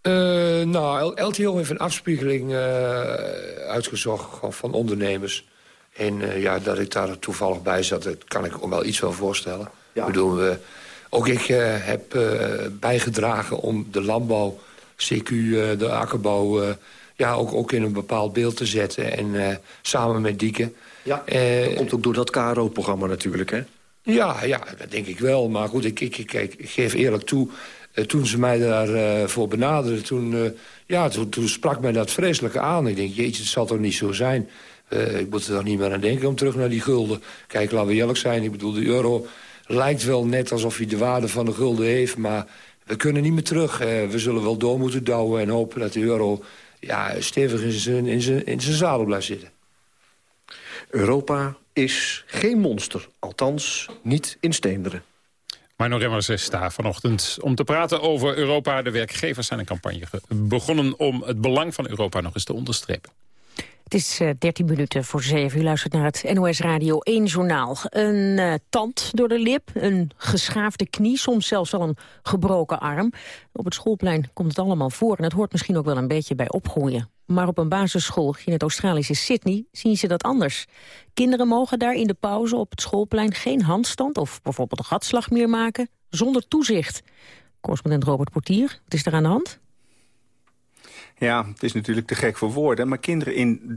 Eh, nou, LTO heeft een afspiegeling eh, uitgezocht van ondernemers. En eh, ja, dat ik daar toevallig bij zat, dat kan ik ook wel iets wel voorstellen. Ik bedoel, ook ik eh, heb eh, bijgedragen om de landbouw, CQ, eh, de akkerbouw... eh, ja, ook, ook in een bepaald beeld te zetten. En eh, samen met Dieke. Ja, dat komt ook door dat KRO-programma natuurlijk, hè? ja, ja, dat denk ik wel. Maar goed, ik, ik, ik, ik, ik geef eerlijk toe... eh, toen ze mij daarvoor voor benaderden, toen, eh, ja, toen, sprak mij dat vreselijke aan. Ik denk, jeetje, het zal toch niet zo zijn. Eh, ik moet er toch niet meer aan denken om terug naar die gulden. Kijk, laten we eerlijk zijn. Ik bedoel, de euro lijkt wel net alsof hij de waarde van de gulden heeft... maar we kunnen niet meer terug. Eh, we zullen wel door moeten douwen en hopen dat de euro... Ja, stevig in zijn, in, zijn, in zijn zadel blijft zitten. Europa is geen monster, althans niet in Steenderen. Marno Remmers is daar vanochtend om te praten over Europa. De werkgevers zijn een campagne begonnen om het belang van Europa nog eens te onderstrepen. Het is eh, 13 minuten voor 7. U luistert naar het NOS Radio 1 journaal. Een eh, tand door de lip, een geschaafde knie, soms zelfs wel een gebroken arm. Op het schoolplein komt het allemaal voor en het hoort misschien ook wel een beetje bij opgroeien. Maar op een basisschool in het Australische Sydney zien ze dat anders. Kinderen mogen daar in de pauze op het schoolplein geen handstand of bijvoorbeeld een gatslag meer maken zonder toezicht. Correspondent Robert Portier, wat is er aan de hand? Ja, het is natuurlijk te gek voor woorden, maar kinderen in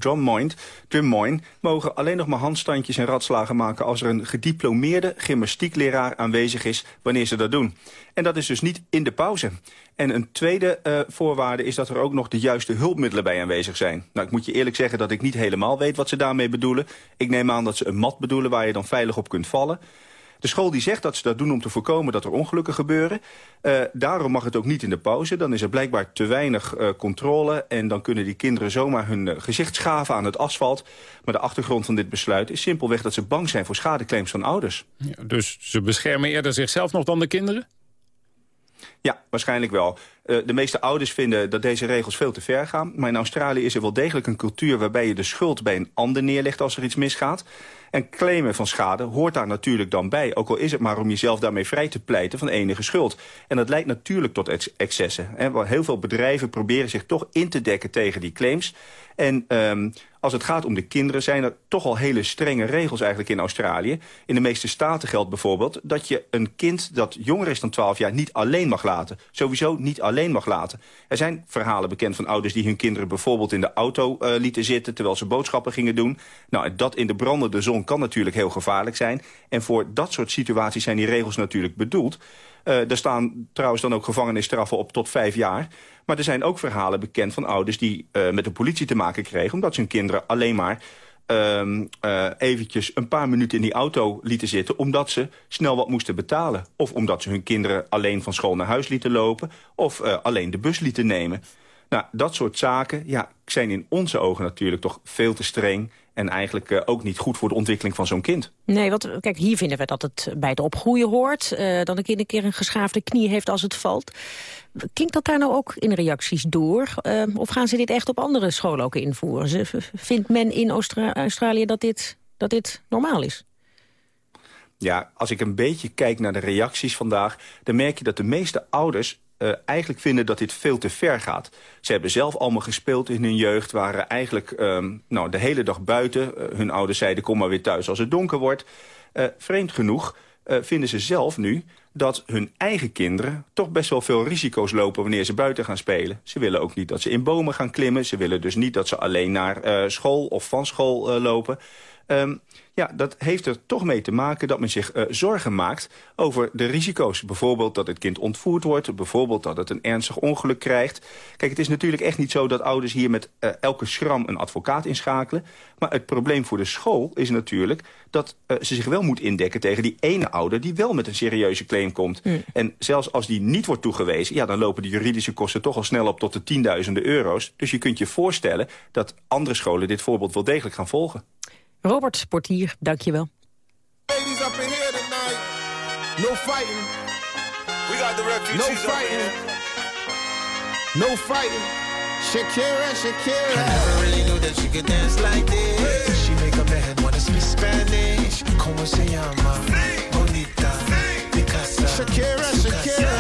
Drummoyne mogen alleen nog maar handstandjes en ratslagen maken als er een gediplomeerde gymnastiekleraar aanwezig is wanneer ze dat doen. En dat is dus niet in de pauze. En een tweede eh, voorwaarde is dat er ook nog de juiste hulpmiddelen bij aanwezig zijn. Nou, ik moet je eerlijk zeggen dat ik niet helemaal weet wat ze daarmee bedoelen. Ik neem aan dat ze een mat bedoelen waar je dan veilig op kunt vallen. De school die zegt dat ze dat doen om te voorkomen dat er ongelukken gebeuren. Uh, daarom mag het ook niet in de pauze. Dan is er blijkbaar te weinig uh, controle. En dan kunnen die kinderen zomaar hun uh, gezicht schaven aan het asfalt. Maar de achtergrond van dit besluit is simpelweg dat ze bang zijn voor schadeclaims van ouders. Ja, dus ze beschermen eerder zichzelf nog dan de kinderen? Ja, waarschijnlijk wel. Eh, de meeste ouders vinden dat deze regels veel te ver gaan. Maar in Australië is er wel degelijk een cultuur waarbij je de schuld bij een ander neerlegt als er iets misgaat. En claimen van schade hoort daar natuurlijk dan bij. Ook al is het maar om jezelf daarmee vrij te pleiten van enige schuld. En dat leidt natuurlijk tot ex excessen. Hè. Heel veel bedrijven proberen zich toch in te dekken tegen die claims. En um, als het gaat om de kinderen zijn er toch al hele strenge regels eigenlijk in Australië. In de meeste staten geldt bijvoorbeeld dat je een kind dat jonger is dan 12 jaar niet alleen mag laten. Sowieso niet alleen mag laten. Er zijn verhalen bekend van ouders die hun kinderen bijvoorbeeld in de auto uh, lieten zitten terwijl ze boodschappen gingen doen. Nou, dat in de brandende zon kan natuurlijk heel gevaarlijk zijn. En voor dat soort situaties zijn die regels natuurlijk bedoeld. Uh, er staan trouwens dan ook gevangenisstraffen op tot vijf jaar. Maar er zijn ook verhalen bekend van ouders die uh, met de politie te maken kregen... omdat ze hun kinderen alleen maar uh, uh, eventjes een paar minuten in die auto lieten zitten... omdat ze snel wat moesten betalen. Of omdat ze hun kinderen alleen van school naar huis lieten lopen... of alleen de bus lieten nemen. Nou, dat soort zaken ja, zijn in onze ogen natuurlijk toch veel te streng... en eigenlijk uh, ook niet goed voor de ontwikkeling van zo'n kind. Nee, want kijk, hier vinden we dat het bij het opgroeien hoort... Uh, dat een kind een keer een geschaafde knie heeft als het valt. Klinkt dat daar nou ook in reacties door? Uh, of gaan ze dit echt op andere scholen ook invoeren? Vindt men in Austra Australië dat dit, dat dit normaal is? Ja, als ik een beetje kijk naar de reacties vandaag... dan merk je dat de meeste ouders uh, eigenlijk vinden dat dit veel te ver gaat. Ze hebben zelf allemaal gespeeld in hun jeugd, waren eigenlijk um, nou, de hele dag buiten. Uh, hun ouders zeiden kom maar weer thuis als het donker wordt. Uh, vreemd genoeg vinden ze zelf nu dat hun eigen kinderen toch best wel veel risico's lopen wanneer ze buiten gaan spelen. Ze willen ook niet dat ze in bomen gaan klimmen. Ze willen dus niet dat ze alleen naar school of van school lopen. Um, ja, dat heeft er toch mee te maken dat men zich uh, zorgen maakt over de risico's. Bijvoorbeeld dat het kind ontvoerd wordt, bijvoorbeeld dat het een ernstig ongeluk krijgt. Kijk, het is natuurlijk echt niet zo dat ouders hier met uh, elke schram een advocaat inschakelen. Maar het probleem voor de school is natuurlijk dat uh, ze zich wel moet indekken tegen die ene ouder die wel met een serieuze claim komt. Mm. En zelfs als die niet wordt toegewezen, ja, dan lopen de juridische kosten toch al snel op tot de tienduizenden euro's. Dus je kunt je voorstellen dat andere scholen dit voorbeeld wel degelijk gaan volgen. Robert Portier, dankjewel. Ladies up in here tonight. No fighting. We got the refugees No fighting. No fighting. Shakira, Shakira. I never really knew that she could dance like this. She make a man wanna speak Spanish. Como se llama? Bonita. Picasa. Shakira, Shakira.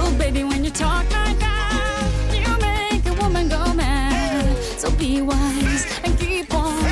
Oh, baby, when you talk like that, you make a woman go mad. So be wise and keep on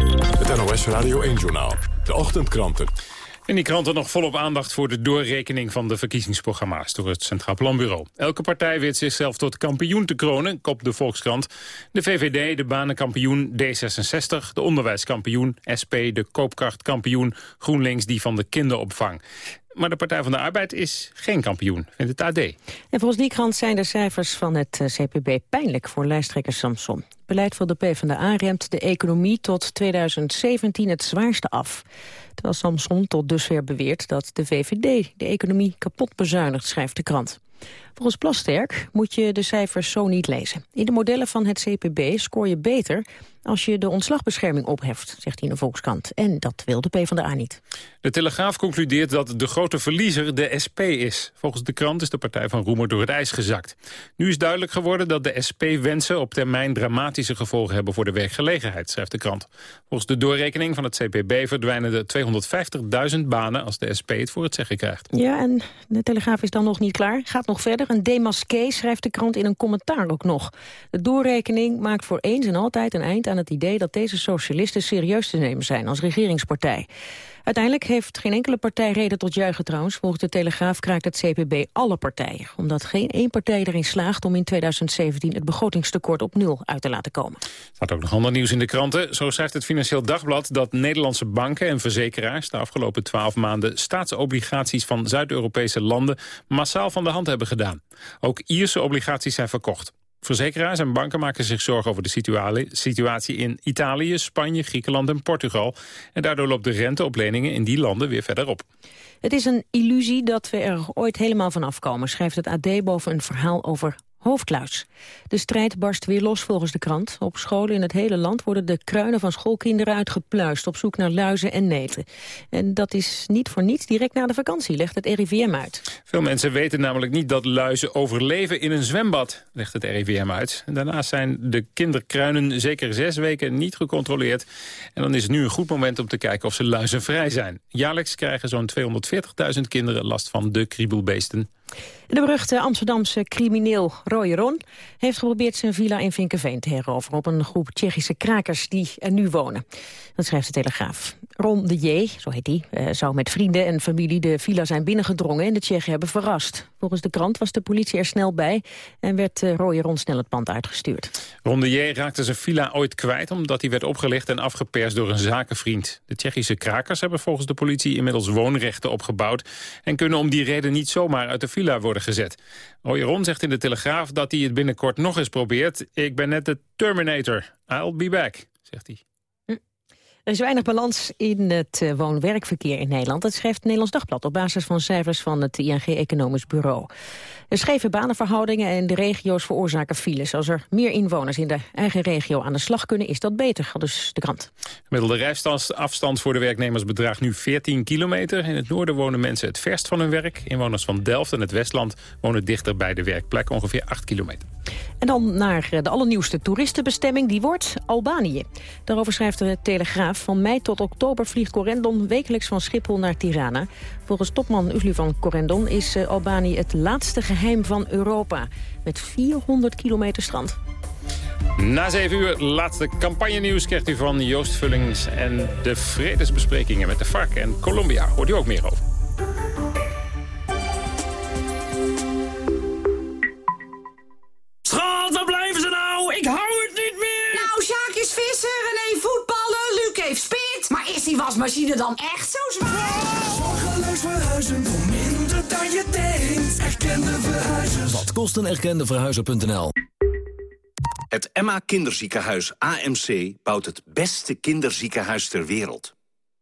Het NOS Radio 1-journaal. De ochtendkranten. In die kranten nog volop aandacht voor de doorrekening van de verkiezingsprogramma's door het Centraal Planbureau. Elke partij weet zichzelf tot kampioen te kronen, kop de Volkskrant. De VVD, de banenkampioen, D66, de onderwijskampioen, SP, de koopkrachtkampioen, GroenLinks die van de kinderopvang. Maar de Partij van de Arbeid is geen kampioen, vindt het AD. En volgens die krant zijn de cijfers van het eh, CPB pijnlijk voor lijsttrekker Samson. Beleid van de PvdA remt de economie tot 2017 het zwaarste af. Terwijl Samson tot dusver beweert dat de VVD de economie kapot bezuinigt, schrijft de krant. Volgens Plasterk moet je de cijfers zo niet lezen. In de modellen van het CPB scoor je beter als je de ontslagbescherming opheft, zegt hij in de Volkskrant. En dat wil de PvdA niet. De Telegraaf concludeert dat de grote verliezer de SP is. Volgens de krant is de partij van Roemer door het ijs gezakt. Nu is duidelijk geworden dat de SP-wensen op termijn dramatische gevolgen hebben voor de werkgelegenheid, schrijft de krant. Volgens de doorrekening van het CPB verdwijnen er 250.000 banen als de SP het voor het zeggen krijgt. Ja, en de Telegraaf is dan nog niet klaar. Gaat nog verder. Een demasqué schrijft de krant in een commentaar ook nog. De doorrekening maakt voor eens en altijd een eind aan het idee dat deze socialisten serieus te nemen zijn als regeringspartij. Uiteindelijk heeft geen enkele partij reden tot juichen trouwens. Volgens de Telegraaf kraakt het CPB alle partijen. Omdat geen één partij erin slaagt om in 2017 het begrotingstekort op nul uit te laten komen. Er staat ook nog ander nieuws in de kranten. Zo schrijft het Financieel Dagblad dat Nederlandse banken en verzekeraars... de afgelopen twaalf maanden staatsobligaties van Zuid-Europese landen... massaal van de hand hebben gedaan. Ook Ierse obligaties zijn verkocht. Verzekeraars en banken maken zich zorgen over de situa- situatie in Italië, Spanje, Griekenland en Portugal. En daardoor loopt de rente op leningen in die landen weer verder op. Het is een illusie dat we er ooit helemaal van afkomen, schrijft het AD boven een verhaal over hoofdluis. De strijd barst weer los volgens de krant. Op scholen in het hele land worden de kruinen van schoolkinderen uitgepluist... op zoek naar luizen en neten. En dat is niet voor niets direct na de vakantie, legt het RIVM uit. Veel mensen weten namelijk niet dat luizen overleven in een zwembad, legt het RIVM uit. Daarnaast zijn de kinderkruinen zeker zes weken niet gecontroleerd. En dan is nu een goed moment om te kijken of ze luizenvrij zijn. Jaarlijks krijgen zo'n 240.000 kinderen last van de kriebelbeesten. De beruchte Amsterdamse crimineel Roy Ron heeft geprobeerd zijn villa in Vinkenveen te heroveren op een groep Tsjechische krakers die er nu wonen. Dat schrijft de Telegraaf. Ron de J, zo heet hij, eh, zou met vrienden en familie de villa zijn binnengedrongen en de Tsjechen hebben verrast. Volgens de krant was de politie er snel bij en werd eh, Roy Ron snel het pand uitgestuurd. Ron de J raakte zijn villa ooit kwijt omdat hij werd opgelicht en afgeperst door een zakenvriend. De Tsjechische krakers hebben volgens de politie inmiddels woonrechten opgebouwd en kunnen om die reden niet zomaar uit de villa worden gezet. Ron zegt in de Telegraaf dat hij het binnenkort nog eens probeert. Ik ben net de Terminator. I'll be back, zegt hij. Er is weinig balans in het eh, woon-werkverkeer in Nederland. Dat schrijft het Nederlands Dagblad op basis van cijfers van het ING Economisch Bureau. De scheve banenverhoudingen en de regio's veroorzaken files. Als er meer inwoners in de eigen regio aan de slag kunnen, is dat beter, dus de krant. Gemiddelde reisafstand voor de werknemers bedraagt nu 14 kilometer. In het noorden wonen mensen het verst van hun werk. Inwoners van Delft en het Westland wonen dichter bij de werkplek, ongeveer 8 kilometer. En dan naar eh, de allernieuwste toeristenbestemming, die wordt Albanië. Daarover schrijft de Telegraaf. Van mei tot oktober vliegt Corendon wekelijks van Schiphol naar Tirana. Volgens topman Uslu van Corendon is eh, Albanië het laatste geheim van Europa. Met 400 kilometer strand. Na 7 uur, laatste campagnenieuws krijgt u van Joost Vullings... en de vredesbesprekingen met de FARC en Colombia. Hoort u ook meer over. Voetballen, Luc heeft spit. Maar is die wasmachine dan echt zo zwaar? Zorgeloos verhuizen voor minder dan je denkt. Erkende verhuizers. Wat kost een erkende verhuizer.nl? Het Emma Kinderziekenhuis AMC bouwt het beste kinderziekenhuis ter wereld.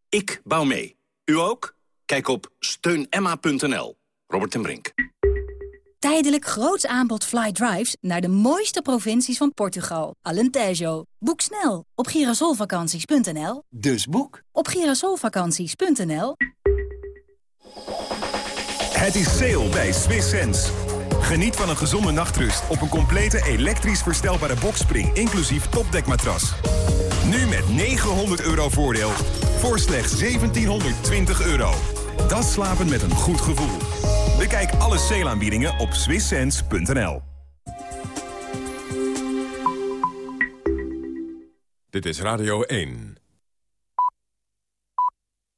Ik bouw mee. U ook? Kijk op steunemma.nl. Robert en Brink. Tijdelijk groots aanbod fly drives naar de mooiste provincies van Portugal. Alentejo. Boek snel op girasolvakanties.nl. Dus boek op girasolvakanties.nl. Het is sale bij Swiss Sense. Geniet van een gezonde nachtrust op een complete elektrisch verstelbare bokspring, inclusief topdekmatras. Nu met 900 euro voordeel voor slechts 1720 euro. Dat slapen met een goed gevoel. Bekijk alle sale-aanbiedingen op swisssense.nl. Dit is Radio 1.